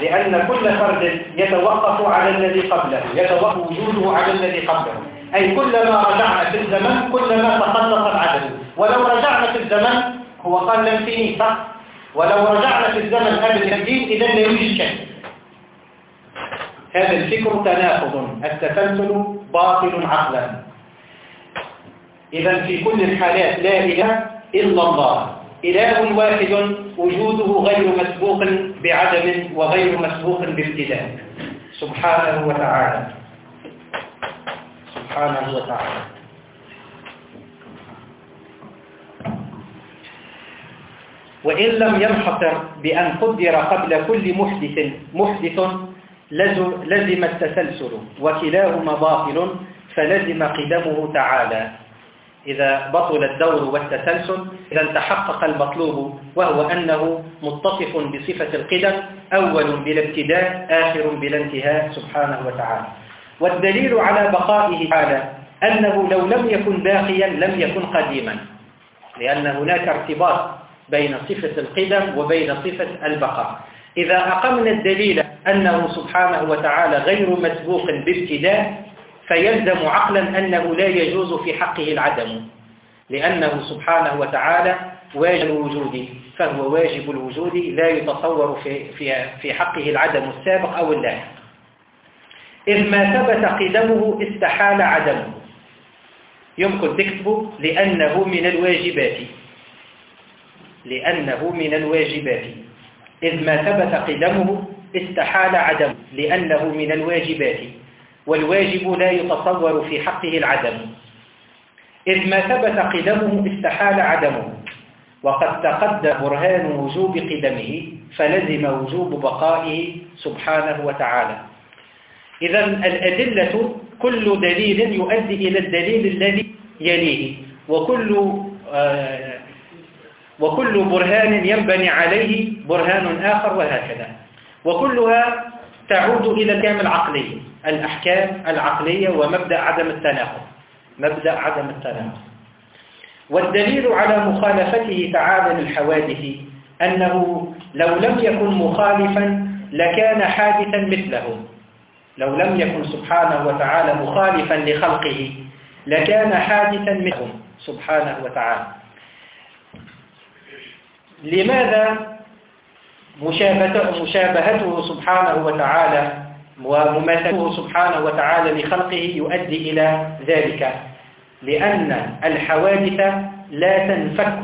لأن كل فرد يتوقف على الذي قبله يتوقف وجوده على الذي قبله. أي كلما رجعنا في الزمن كلما تخلص العدد ولو رجعنا في الزمن هو قال لم فيني صح ولو رجعنا في الزمن قبل الجديد إذا لا يوجد شيء هذا الفكر تناقض. التسلسل باطل عقلا. إذا في كل الحالات لا إله إلا الله. إله واحد وجوده غير مسبوق بعدم وغير مسبوق بابتداء. سبحانه وتعالى. سبحانه وتعالى. وإن لم ينحصر بأن قدر قبل كل محدث محدث لزم التسلسل وكلاهما باطل فلزم قدمه تعالى. إذا بطل الدور والتسلسل إذا تحقق المطلوب وهو أنه متصف بصفة القدم أول بلا ابتداء آخر بلا انتهاء سبحانه وتعالى. والدليل على بقائه تعالى أنه لو لم يكن باقيا لم يكن قديما لأن هناك ارتباط بين صفة القدم وبين صفة البقاء إذا أقمنا الدليل أنه سبحانه وتعالى غير مسبوق بابتداء فيلزم عقلا أنه لا يجوز في حقه العدم لأنه سبحانه وتعالى واجب الوجود فهو واجب الوجود لا يتصور في, في, في حقه العدم السابق أو اللاحق. إذ ما ثبت قدمه استحال عدمه. يمكن تكتبه لأنه من الواجبات. لأنه من الواجبات. إذ ما ثبت قدمه استحال عدمه لأنه من الواجبات. والواجب لا يتصور في حقه العدم. إذ ما ثبت قدمه استحال عدمه. وقد تقدم برهان وجوب قدمه فلزم وجوب بقائه سبحانه وتعالى. إذا الأدلة كل دليل يؤدي إلى الدليل الذي يليه وكل آه وكل برهان ينبني عليه برهان آخر وهكذا. وكلها تعود إلى الكامل العقلي الأحكام العقلية ومبدأ عدم التناقض. مبدأ عدم التناقض. والدليل على مخالفته تعالى للحوادث أنه لو لم يكن مخالفا لكان حادثا مثله. لو لم يكن سبحانه وتعالى مخالفا لخلقه لكان حادثا مثلهم سبحانه وتعالى. لماذا مشابهته سبحانه وتعالى ومماثلته سبحانه وتعالى لخلقه يؤدي إلى ذلك؟ لأن الحوادث لا تنفك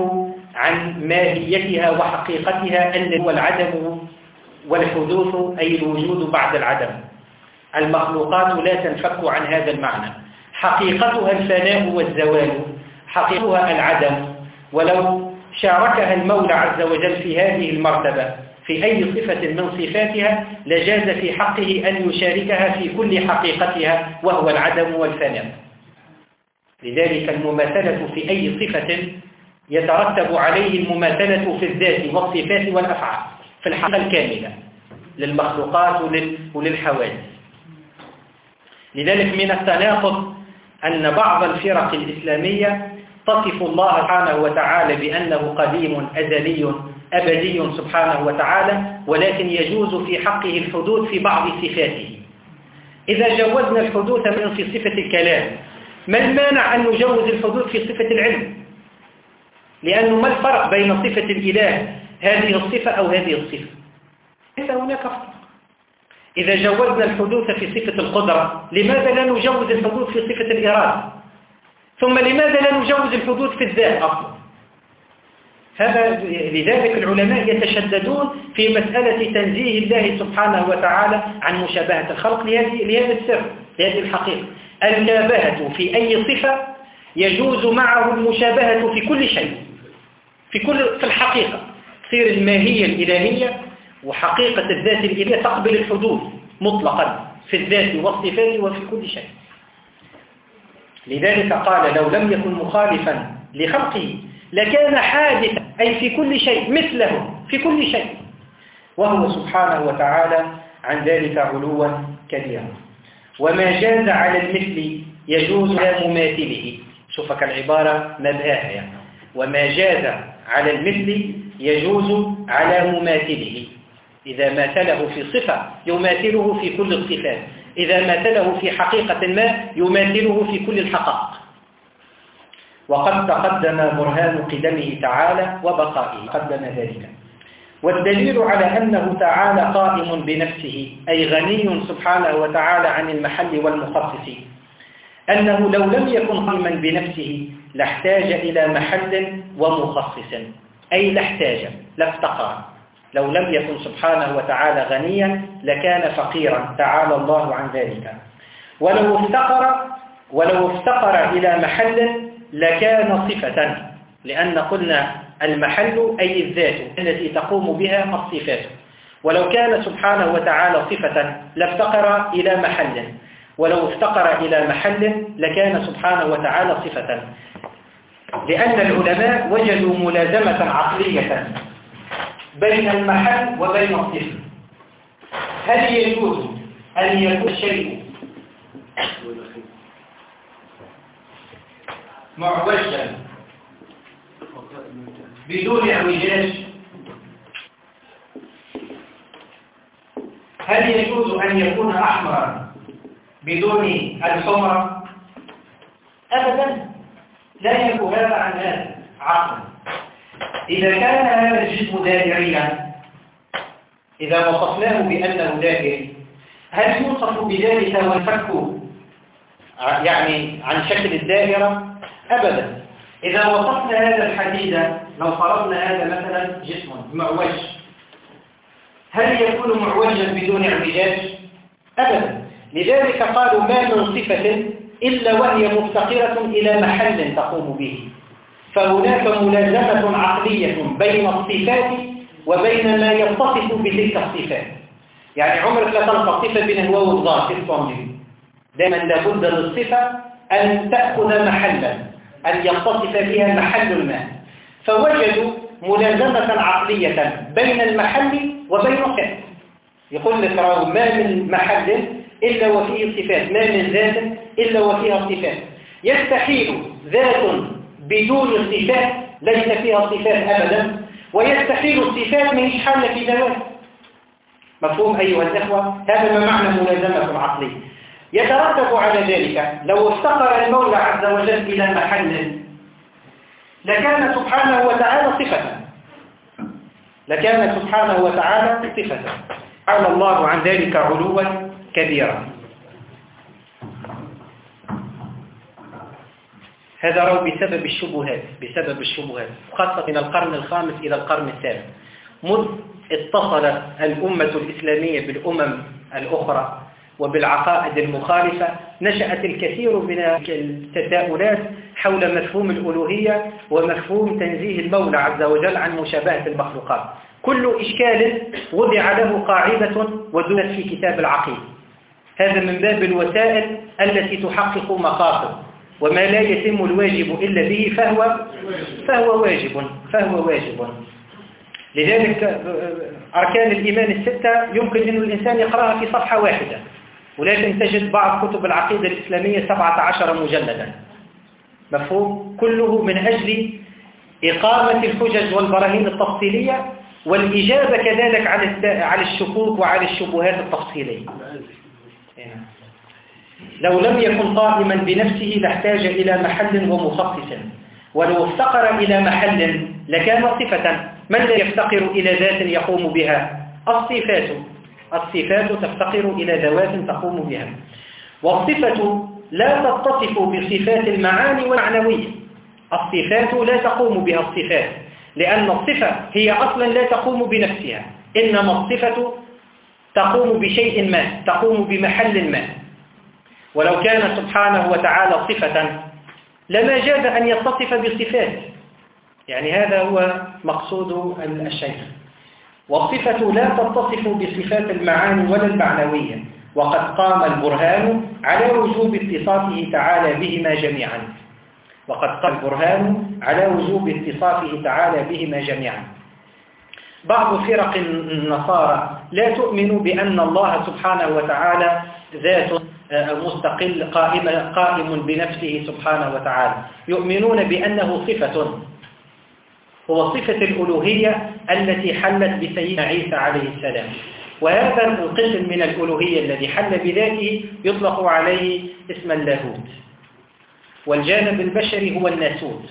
عن ماهيتها وحقيقتها أن هو العدم والحدوث أي الوجود بعد العدم. المخلوقات لا تنفك عن هذا المعنى. حقيقتها الفناء والزوال حقيقتها العدم. ولو شاركها المولى عز وجل في هذه المرتبة في أي صفة من صفاتها لجاز في حقه أن يشاركها في كل حقيقتها وهو العدم والفناء. لذلك المماثلة في أي صفة يترتب عليه المماثلة في الذات والصفات والأفعال في الحقيقة الكاملة للمخلوقات وللحوادث. لذلك من التناقض أن بعض الفرق الإسلامية تصف الله سبحانه وتعالى بأنه قديم أزلي أبدي سبحانه وتعالى ولكن يجوز في حقه الحدوث في بعض صفاته. إذا جوزنا الحدوث من في صفة الكلام ما المانع أن نجوز الحدوث في صفة العلم؟ لأنه ما الفرق بين صفة الإله هذه الصفة أو هذه الصفة؟ ليس هناك فرق. إذا جوزنا الحدوث في صفة القدرة لماذا لا نجوز الحدوث في صفة الإرادة؟ ثم لماذا لا نجوز الحدوث في الذات أصلا؟ هذا لذلك العلماء يتشددون في مسألة تنزيه الله سبحانه وتعالى عن مشابهة الخلق لهذا السر لهذه الحقيقة. المشابهة في أي صفة يجوز معه المشابهة في كل شيء في كل في الحقيقة. تصير الماهية الإلهية وحقيقة الذات الإلهية تقبل الحدود مطلقا في الذات والصفات وفي كل شيء. لذلك قال لو لم يكن مخالفا لخلقه لكان حادثا أي في كل شيء مثله في كل شيء. وهو سبحانه وتعالى عن ذلك علوا كبيرا. وما جاز على المثل يجوز على مماثله. شوفك العبارة نبهاها يعني وما جاز على المثل يجوز على مماثله. إذا ماثله في صفة يماثله في كل الصفات إذا ماثله في حقيقة ما يماثله في كل الحقائق. وقد تقدم برهان قدمه تعالى وبقائه. قدم ذلك. والدليل على أنه تعالى قائم بنفسه أي غني سبحانه وتعالى عن المحل والمخصص أنه لو لم يكن قائما بنفسه لاحتاج إلى محل ومخصص. أي لاحتاج لافتقر لو لم يكن سبحانه وتعالى غنيا لكان فقيرا. تعالى الله عن ذلك. ولو افتقر ولو افتقر إلى محل لكان صفة لأن قلنا المحل أي الذات التي تقوم بها الصفات. ولو كان سبحانه وتعالى صفة لافتقر إلى محل. ولو افتقر إلى محل لكان سبحانه وتعالى صفة. لأن العلماء وجدوا ملازمة عقلية. بين المحل وبين الصفة هل يجوز أن يكون شيء معوجا بدون اعوجاج؟ هل يجوز أن يكون أحمرا بدون الحمرة؟ أبدا. لا يكون هذا عن هذا عقلا. إذا كان هذا الجسم دائريا إذا وصفناه بأنه دائري هل يوصف بذلك ويفك يعني عن شكل الدائرة؟ أبدا. إذا وصفنا هذا الحديد لو فرضنا هذا مثلا جسم معوج هل يكون معوجا بدون اعوجاج؟ أبدا. لذلك قالوا ما من صفة إلا وهي مفتقرة إلى محل تقوم به. فهناك ملازمة عقلية بين الصفات وبين ما يتصف بتلك الصفات. يعني عمرك لا تلقى صفة بين الواو والضاد في الصوم دائما لابد للصفة أن تأخذ محلا أن يتصف فيها محل الماء فوجدوا ملازمة عقلية بين المحل وبين الصفات يقول لك ما من محل إلا وفيه صفات ما من ذات إلا وفيها صفات. يستحيل ذات بدون صفات ليس فيها صفات أبدا ويستحيل الصفات من إشحال في ذوات مفهوم أيها الإخوة؟ هذا ما معنى ملازمة العقلية يترتب على ذلك لو افتقر المولى عز وجل إلى محل لكان سبحانه وتعالى صفة. لكان سبحانه وتعالى صفة. قال الله عن ذلك علوا كبيرا. هذا رو بسبب الشبهات بسبب الشبهات خاصة من القرن الخامس إلى القرن الثالث مذ اتصلت الأمة الإسلامية بالأمم الأخرى وبالعقائد المخالفة نشأت الكثير من التساؤلات حول مفهوم الألوهية ومفهوم تنزيه المولى عز وجل عن مشابهة المخلوقات. كل إشكال وضع له قاعدة ودنت في كتاب العقيد هذا من باب الوسائل التي تحقق مقاصد. وما لا يتم الواجب إلا به فهو فهو واجب فهو واجب. لذلك أركان الإيمان الستة يمكن أن الإنسان يقرأها في صفحة واحدة ولكن تجد بعض كتب العقيدة الإسلامية 17 مجلدا. مفهوم؟ كله من أجل إقامة الحجج والبراهين التفصيلية والإجابة كذلك على الشكوك وعلى الشبهات التفصيلية. لو لم يكن قائما بنفسه لاحتاج إلى محل ومخصص ولو افتقر إلى محل لكان صفة من لا يفتقر إلى ذات يقوم بها؟ الصفات. الصفات تفتقر إلى ذوات تقوم بها. والصفة لا تتصف بصفات المعاني والمعنوية. الصفات لا تقوم بها الصفات لأن الصفة هي أصلا لا تقوم بنفسها إنما الصفة تقوم بشيء ما تقوم بمحل ما. ولو كان سبحانه وتعالى صفة لما جاز أن يتصف بصفات. يعني هذا هو مقصود الشيخ. والصفة لا تتصف بصفات المعاني ولا المعنوية وقد قام البرهان على وجوب اتصافه تعالى بهما جميعا. وقد قام البرهان على وجوب اتصافه تعالى بهما جميعا. بعض فرق النصارى لا تؤمن بأن الله سبحانه وتعالى ذات مستقل قائم, قائم بنفسه سبحانه وتعالى. يؤمنون بأنه صفة. هو صفة الألوهية التي حلت بسيدنا عيسى عليه السلام. وهذا القسم من الألوهية الذي حل بذاته يطلق عليه اسم اللاهوت. والجانب البشري هو الناسوت.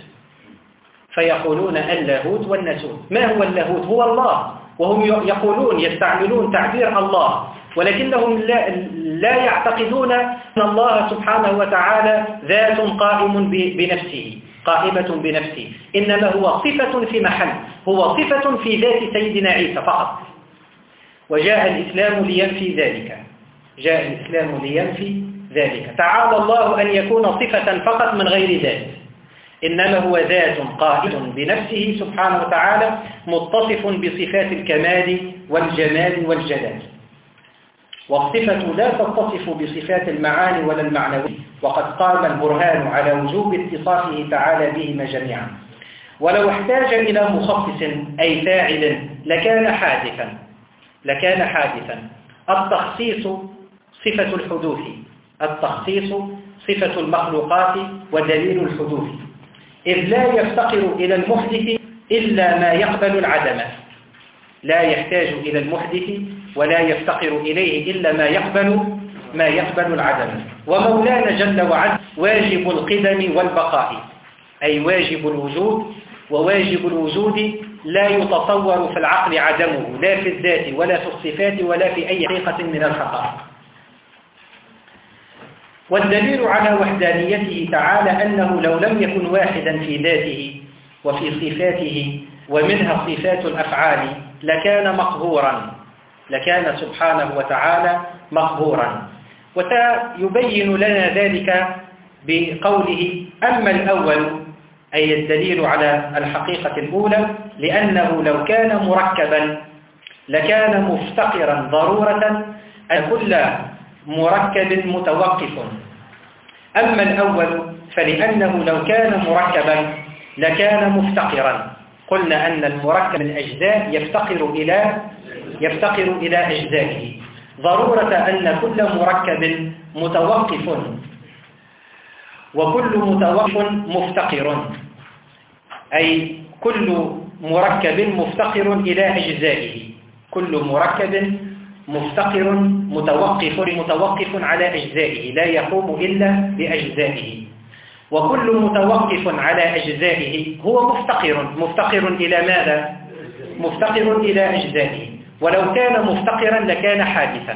فيقولون اللاهوت والناسوت. ما هو اللاهوت؟ هو الله. وهم يقولون يستعملون تعبير الله. ولكنهم لا, لا يعتقدون أن الله سبحانه وتعالى ذات قائم بنفسه قائمة بنفسه. إنما هو صفة في محل هو صفة في ذات سيدنا عيسى فقط. وجاء الإسلام لينفي ذلك. جاء الإسلام لينفي ذلك. تعالى الله أن يكون صفة فقط من غير ذات. إنما هو ذات قائم بنفسه سبحانه وتعالى متصف بصفات الكمال والجمال والجلال. والصفة لا تتصف بصفات المعاني ولا المعنوي وقد قام البرهان على وجوب اتصافه تعالى بهما جميعا. ولو احتاج إلى مخصص أي فاعل لكان حادثا. لكان حادثا. التخصيص صفة الحدوث. التخصيص صفة المخلوقات ودليل الحدوث. إذ لا يفتقر إلى المحدث إلا ما يقبل العدم. لا يحتاج إلى المحدث ولا يفتقر إليه إلا ما يقبل ما يقبل العدم. ومولانا جل وعلا واجب القدم والبقاء أي واجب الوجود وواجب الوجود لا يتصور في العقل عدمه لا في الذات ولا في الصفات ولا في أي حقيقة من الحقائق. والدليل على وحدانيته تعالى أنه لو لم يكن واحدا في ذاته وفي صفاته ومنها صفات الأفعال لكان مقهورا. لكان سبحانه وتعالى مقهورا. وسيبين لنا ذلك بقوله أما الأول أي الدليل على الحقيقة الأولى لأنه لو كان مركبا لكان مفتقرا ضرورة أن كل مركب متوقف. أما الأول فلأنه لو كان مركبا لكان مفتقرا. قلنا أن المركب من أجزاء يفتقر إلى يفتقر إلى أجزائه. ضرورة أن كل مركب متوقف. وكل متوقف مفتقر. أي كل مركب مفتقر إلى أجزائه. كل مركب مفتقر متوقف متوقف على أجزائه. لا يقوم إلا بأجزائه. وكل متوقف على أجزائه هو مفتقر. مفتقر إلى ماذا؟ مفتقر إلى أجزائه. ولو كان مفتقرا لكان حادثا.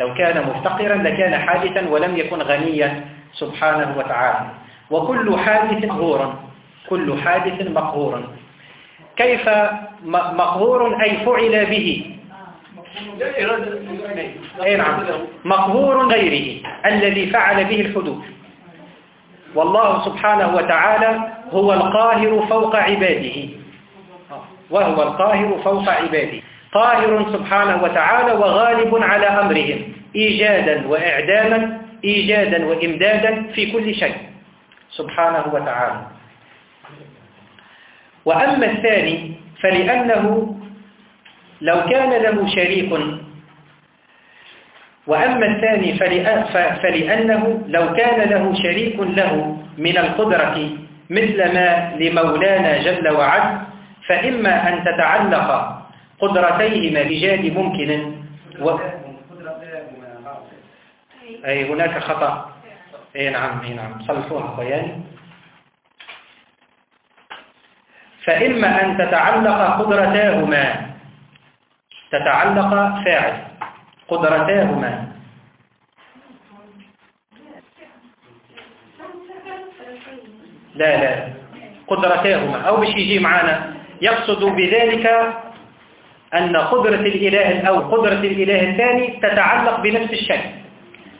لو كان مفتقرا لكان حادثا ولم يكن غنيا سبحانه وتعالى. وكل حادث مقهور كل حادث مقهور. كيف مقهور أي فعل به؟ أي نعم. مقهور غيره. الذي فعل به الحدوث والله سبحانه وتعالى هو القاهر فوق عباده. وهو القاهر فوق عباده. قاهر سبحانه وتعالى وغالب على أمرهم إيجادا وإعداما إيجادا وإمدادا في كل شيء سبحانه وتعالى. وأما الثاني فلأنه لو كان له شريك وأما الثاني فلأنه لو كان له شريك له من القدرة مثل ما لمولانا جل وعلا فإما أن تتعلق قدرتيهما بجاد ممكن. و... أي هناك خطأ. أي نعم أي نعم. صلحوها بيان. فإما أن تتعلق قدرتاهما. تتعلق فاعل. قدرتاهما. لا لا. قدرتاهما. أو باش يجي معنا يقصد بذلك أن قدرة الإله أو قدرة الإله الثاني تتعلق بنفس الشيء.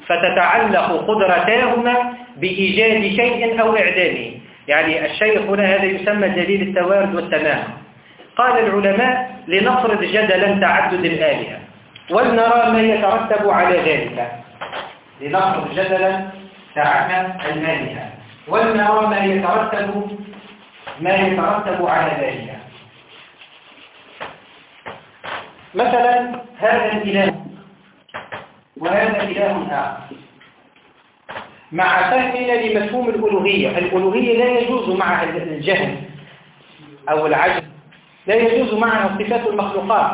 فتتعلق قدرتاهما بإيجاد شيء أو إعدامه يعني الشيء هنا هذا يسمى دليل التوارد والتمام. قال العلماء لنفرض جدلا تعدد الآلهة. ولنرى ما يترتب على ذلك. لنفرض جدلا تعدد الآلهة. ولنرى ما يترتب ما يترتب على ذلك. مثلا هذا الإله وهذا إله آخر. مع فهمنا لمفهوم الألوهية الألوهية لا يجوز مع الجهل أو العجز لا يجوز معها صفات المخلوقات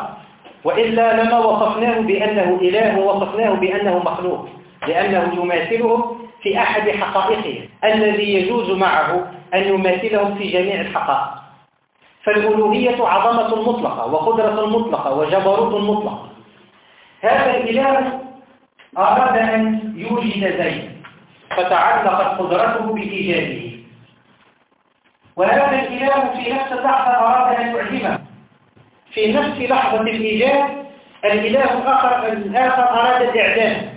وإلا لما وصفناه بأنه إله وصفناه بأنه مخلوق لأنه يماثله في أحد حقائقه الذي يجوز معه أن يماثله في جميع الحقائق. فالألوهية عظمة مطلقة وقدرة مطلقة وجبروت مطلق هذا الإله أراد أن يوجد زيد فتعلقت قدرته بإيجاده. وهذا الإله في نفس اللحظة أراد أن يعلمه في نفس لحظة الإيجاد الإله الآخر, الآخر أراد الإعدام.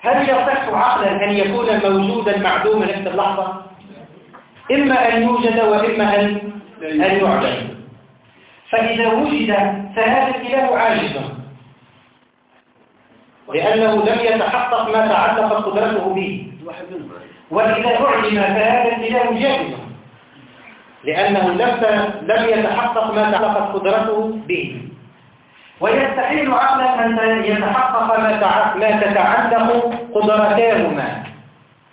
هل يصح عقلا أن يكون موجودا معدوما نفس اللحظة؟ إما أن يوجد وإما أن أن يعدم فإذا وجد فهذا الإله عاجز. لأنه لم يتحقق ما تعلقت قدرته به. وإذا أعلم فهذا الإله جاهز. لأنه لم يتحقق ما تعلقت قدرته به. ويستحيل عقلا أن يتحقق ما تتعلق قدرتاهما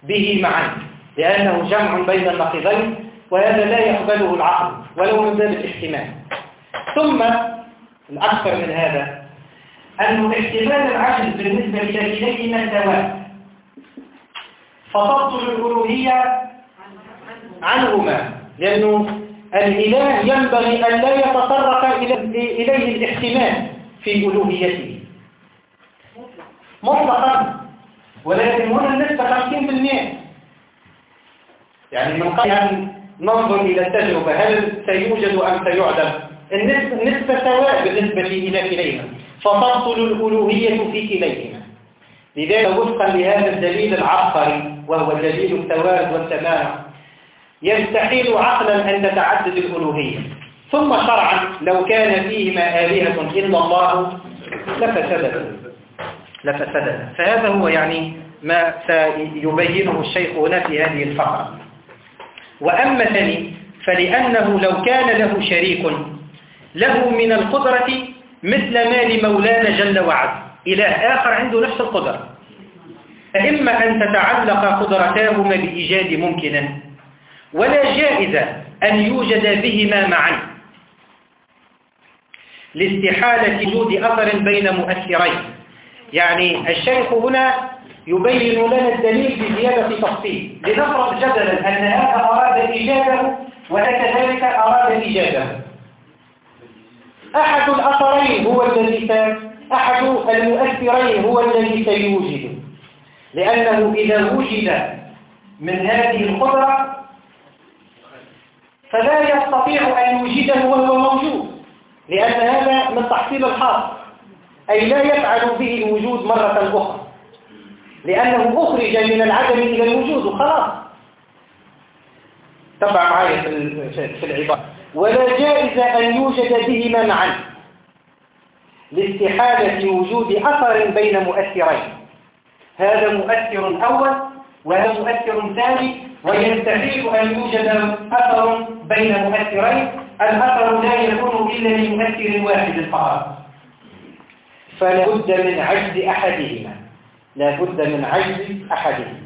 به معا. لأنه جمع بين النقيضين وهذا لا يقبله العقل ولو من باب الاحتمال. ثم الأكثر من هذا أن احتمال العجز بالنسبة إليهما الدواء. فتبطل الألوهية عنهما لأنه الإله ينبغي أن لا يتطرق إليه الاحتمال في ألوهيته. مطلقا ولكن هنا النسبة 50% يعني من قبل ننظر إلى التجربة. هل سيوجد أم سيعدم النسبة سواء بالنسبة إلى كليهما. فتبطل الألوهية في كليهما. لذلك وفقا لهذا الدليل العبقري وهو دليل التوارد والتمام يستحيل عقلا أن تتعدد الألوهية. ثم شرعا لو كان فيهما آلهة إلا الله لفسدت لفسدت فهذا هو يعني ما سيبينه الشيخ هنا في هذه الفقرة. وأما ثاني فلأنه لو كان له شريك له من القدرة مثل ما لمولانا جل وعلا. إله آخر عنده نفس القدرة. فإما أن تتعلق قدرتاهما بإيجاد ممكنا ولا جائز أن يوجد بهما معا. لاستحالة وجود أثر بين مؤثرين. يعني الشيخ هنا يبين لنا الدليل بزيادة تفصيل. لنفرض جدلا أن هذا أراد إيجاده وكذلك أراد إيجاده. أحد الأثرين هو الذي أحد المؤثرين هو الذي سيوجد. لأنه إذا وجد من هذه القدرة فلا يستطيع أن يوجده وهو موجود. لأن هذا من تحصيل الحاصل أي لا يفعل به الوجود مرة أخرى. لأنه أخرج من العدم إلى الوجود وخلاص تبع معي في العبارة. ولا جائز أن يوجد بهما معا لاستحالة وجود أثر بين مؤثرين. هذا مؤثر أول وهذا مؤثر ثاني ويستحيل أن يوجد أثر بين مؤثرين. الأثر لا يكون إلا لمؤثر واحد فقط. فلا بد من عجز أحدهما. لا بد من عجز أحدهما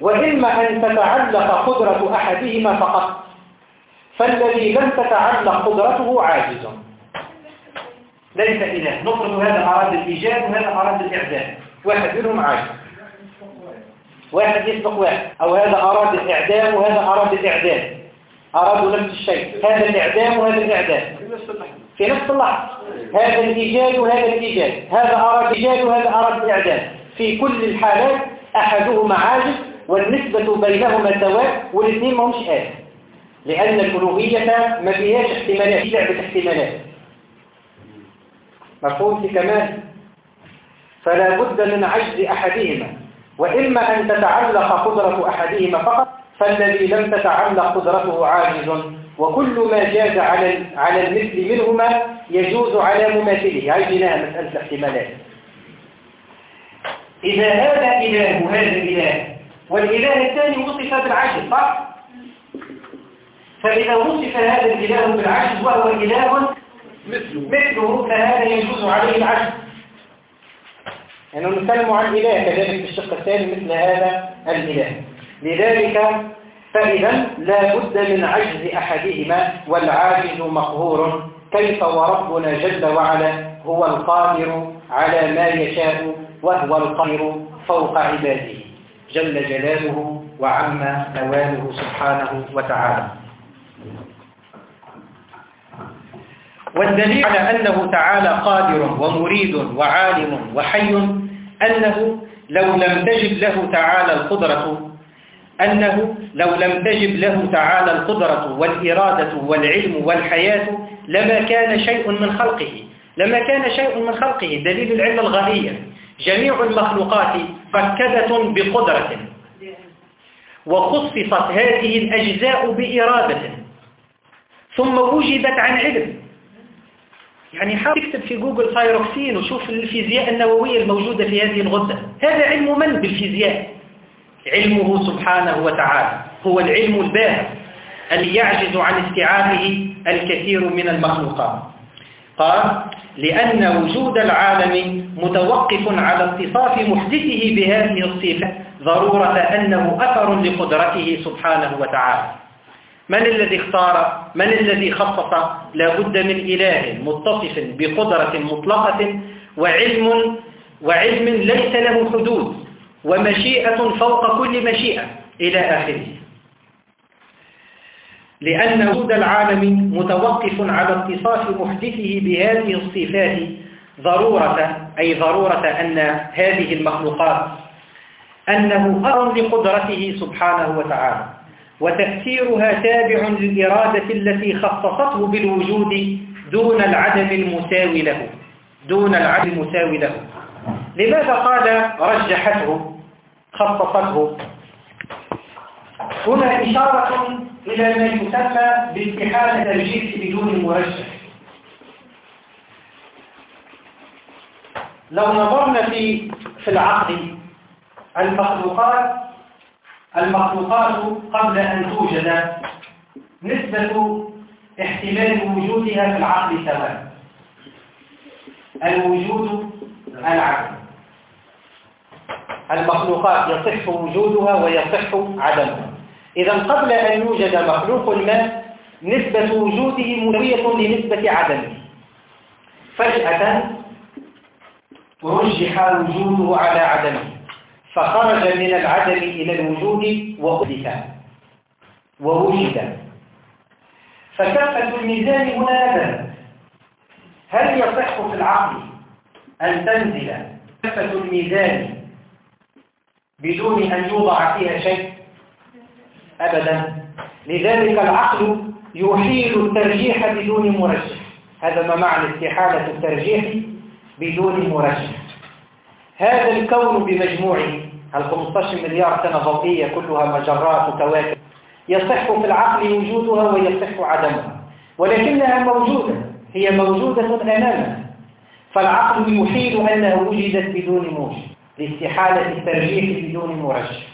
وإما أن تتعلق قدرة أحدهما فقط فالذي لم تتعلق قدرته عاجز. ليس إله نفرض هذا أراد الإيجاد وهذا أراد الإعداد واحد منهم عاجز. واحد يسبق واحد. أو هذا أراد الإعدام وهذا أراد الإعدام. أرادوا نفس الشيء. هذا الإعدام وهذا الإعدام. في نفس اللحظة. هذا الإيجاد وهذا الإيجاد هذا أراد إيجاد وهذا أراد إعداد في كل الحالات أحدهما عاجز والنسبة بينهما سواء والاثنين ما همش لأن الألوهية ما فيهاش احتمالات لعبة احتمالات. مفهوم في كمان فلا بد من عجز أحدهما وإما أن تتعلق قدرة أحدهما فقط فالذي لم تتعلق قدرته عاجز وكل ما جاز على على المثل منهما يجوز على مماثله. عايزينها مسألة الاحتمالات إذا هذا إله وهذا إله والإله الثاني وصف بالعجز صح؟ فإذا وصف هذا الإله بالعجز وهو إله مثله, مثله فهذا يجوز عليه العجز. يعني نتكلم عن إله كذلك في الشق الثاني مثل هذا الإله. لذلك فإذا لا بد من عجز أحدهما والعاجز مقهور. كيف وربنا جل وعلا هو القادر على ما يشاء وهو القادر فوق عباده جل جلاله وعم نواله سبحانه وتعالى. والدليل على أنه تعالى قادر ومريد وعالم وحي أنه لو لم تجب له تعالى القدرة أنه لو لم تجب له تعالى القدرة والإرادة والعلم والحياة لما كان شيء من خلقه لما كان شيء من خلقه دليل العلم الغائية جميع المخلوقات فكدة بقدرة. وخصصت هذه الأجزاء بإرادة. ثم وجدت عن علم. يعني حاول تكتب في جوجل ثايروكسين وشوف الفيزياء النووية الموجودة في هذه الغدة. هذا علم من بالفيزياء؟ علمه سبحانه وتعالى. هو العلم الباهر الذي يعجز عن استيعابه الكثير من المخلوقات. قال لأن وجود العالم متوقف على اتصاف محدثه بهذه الصفة ضرورة أنه أثر لقدرته سبحانه وتعالى. من الذي اختار من الذي خصص؟ لا بد من إله متصف بقدرة مطلقة وعلم وعلم ليس له حدود ومشيئة فوق كل مشيئة إلى آخره. لأن وجود العالم متوقف على اتصاف محدثه بهذه الصفات ضرورة أي ضرورة أن هذه المخلوقات أنه أرى لقدرته سبحانه وتعالى. وتأثيرها تابع للإرادة التي خصصته بالوجود دون العدم المساوي له. دون العدم المساوي له. لماذا قال رجحته خصصته؟ هنا إشارة إلى ما يسمى باستحالة الجنس بدون مرجح لو نظرنا في في العقل المخلوقات المخلوقات قبل أن توجد نسبة احتمال وجودها في العقل سواء الوجود العقل المخلوقات يصح وجودها ويصح عدمها. إذا قبل أن يوجد مخلوق ما نسبة وجوده مساوية لنسبة عدمه فجأة رجح وجوده على عدمه فخرج من العدم إلى الوجود وأحدث ووجد. فكفة الميزان هنا هل يصح في العقل أن تنزل كفة الميزان بدون أن يوضع فيها شيء؟ أبدا. لذلك العقل يحيل الترجيح بدون مرجح. هذا ما معنى استحالة الترجيح بدون مرجح. هذا الكون بمجموعه ال 15 مليار سنة ضوئية كلها مجرات وكواكب. يصح في العقل وجودها ويصح عدمها. ولكنها موجودة هي موجودة أمامنا. فالعقل يحيل أنها وجدت بدون موجب. لاستحالة الترجيح بدون مرجح.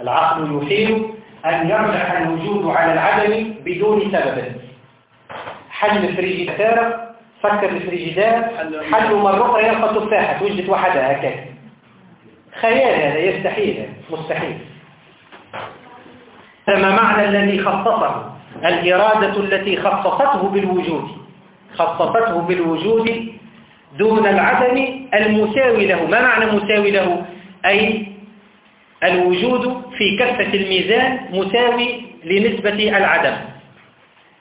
العقل يحيل أن يرجح الوجود على العدم بدون سبب. حل فريجيدار فكر الفريجيدار حلوا مرة يلقى تفاحة توجد وحدها هكذا. خيال هذا يستحيل مستحيل. ما معنى الذي خصصه؟ الإرادة التي خصصته بالوجود. خصصته بالوجود دون العدم المساوي له. ما معنى مساوي له؟ أي الوجود في كفة الميزان مساوي لنسبة العدم.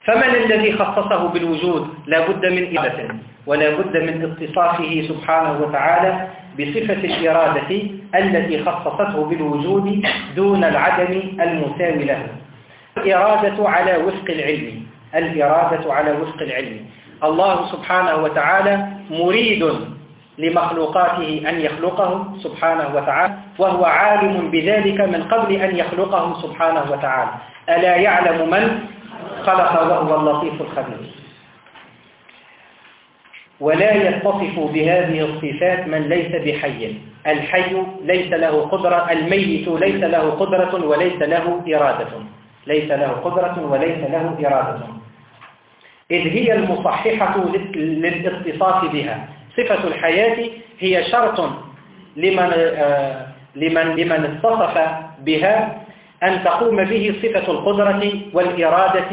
فمن الذي خصصه بالوجود لا بد من إرادة ولا بد من اتصافه سبحانه وتعالى بصفة الإرادة التي خصصته بالوجود دون العدم المساوي له. الإرادة على وفق العلم الإرادة على وفق العلم. الله سبحانه وتعالى مريد لمخلوقاته أن يخلقه سبحانه وتعالى وهو عالم بذلك من قبل أن يخلقه سبحانه وتعالى. ألا يعلم من خلق وهو اللطيف الخبير. ولا يتصف بهذه الصفات من ليس بحي. الحي ليس له قدرة الميت ليس له قدرة وليس له إرادة. ليس له قدرة وليس له إرادة. إذ هي المصححة للاتصاف بها. صفة الحياة هي شرط لمن, آه، لمن, لمن اتصف بها أن تقوم به صفة القدرة والإرادة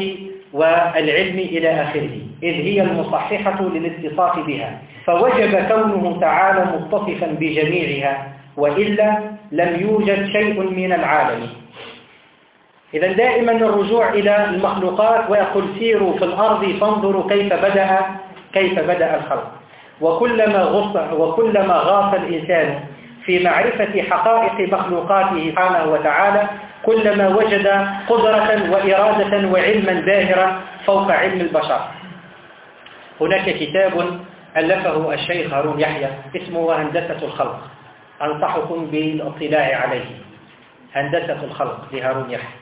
والعلم إلى آخره. إذ هي المصححة للاتصاف بها. فوجب كونه تعالى متصفا بجميعها وإلا لم يوجد شيء من العالم. إذا دائما الرجوع إلى المخلوقات ويقول سيروا في الأرض فانظروا كيف بدأ كيف بدأ الخلق. وكلما غص وكلما غاص الإنسان في معرفة حقائق مخلوقاته سبحانه وتعالى كلما وجد قدرة وإرادة وعلما باهرا فوق علم البشر. هناك كتاب ألفه الشيخ هارون يحيى اسمه هندسة الخلق. أنصحكم بالاطلاع عليه. هندسة الخلق لهارون يحيى.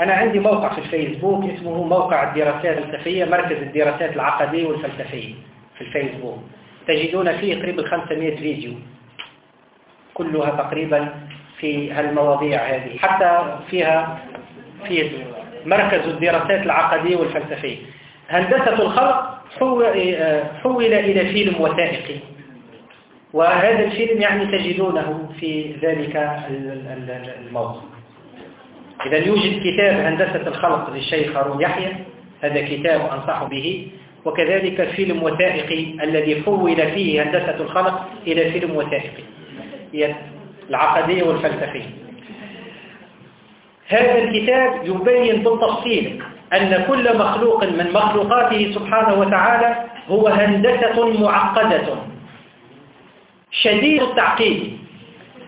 أنا عندي موقع في الفيسبوك اسمه موقع الدراسات الفلسفية مركز الدراسات العقدية والفلسفية في الفيسبوك. تجدون فيه قريب 500 فيديو. كلها تقريبا في هالمواضيع هذه. حتى فيها في مركز الدراسات العقدية والفلسفية. هندسة الخلق حول إلى فيلم وثائقي. وهذا الفيلم يعني تجدونه في ذلك الموضوع إذا يوجد كتاب هندسة الخلق للشيخ هارون يحيى. هذا كتاب أنصح به. وكذلك فيلم وثائقي الذي حول فيه هندسة الخلق إلى فيلم وثائقي. العقدية والفلسفية. هذا الكتاب يبين بالتفصيل أن كل مخلوق من مخلوقاته سبحانه وتعالى هو هندسة معقدة. شديد التعقيد.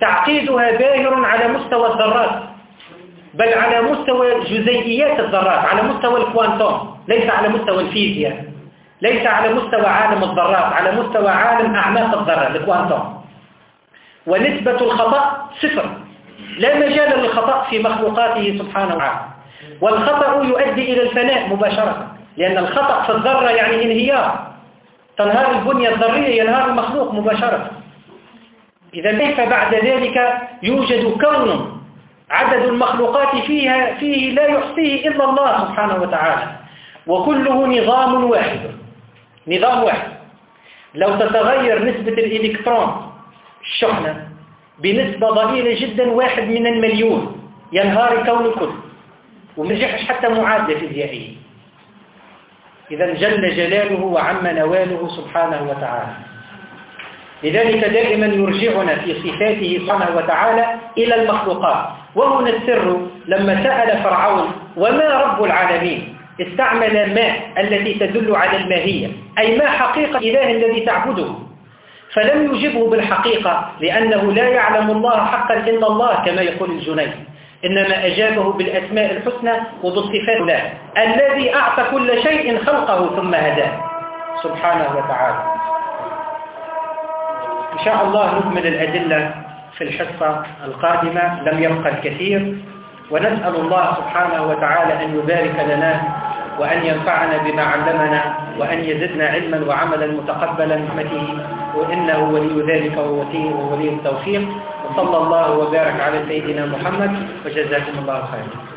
تعقيدها باهر على مستوى الذرات بل على مستوى جزيئيات الذرات على مستوى الكوانتوم ليس على مستوى الفيزياء. ليس على مستوى عالم الذرات على مستوى عالم أعماق الذرة الكوانتوم ونسبة الخطأ صفر. لا مجال للخطأ في مخلوقاته سبحانه وتعالى. والخطأ يؤدي إلى الفناء مباشرة لأن الخطأ في الذرة يعني انهيار. تنهار البنية الذرية ينهار المخلوق مباشرة. إذا كيف بعد ذلك يوجد كون عدد المخلوقات فيها فيه لا يحصيه إلا الله سبحانه وتعالى. وكله نظام واحد. نظام واحد. لو تتغير نسبة الإلكترون الشحنة بنسبة ضئيلة جدا واحد من المليون ينهار الكون كله ومجحش حتى معادلة فيزيائية. إذا جل جلاله وعم نواله سبحانه وتعالى. لذلك دائما يرجعنا في صفاته سبحانه وتعالى إلى المخلوقات. وهنا السر لما سأل فرعون وما رب العالمين؟ استعمل ما التي تدل على الماهية أي ما حقيقة إله الذي تعبده. فلم يجبه بالحقيقة لأنه لا يعلم الله حقا إلا الله كما يقول الجنيد. إنما أجابه بالأسماء الحسنى وبالصفات الله. الذي أعطى كل شيء خلقه ثم هداه. سبحانه وتعالى. إن شاء الله نكمل الأدلة في الحصة القادمة. لم يبقى الكثير. ونسأل الله سبحانه وتعالى أن يبارك لنا وأن ينفعنا بما علمنا وأن يزدنا علما وعملا متقبلا رحمته وإنه ولي ذلك وولي التوفيق. وصلى الله وبارك على سيدنا محمد. وجزاكم الله خيرا.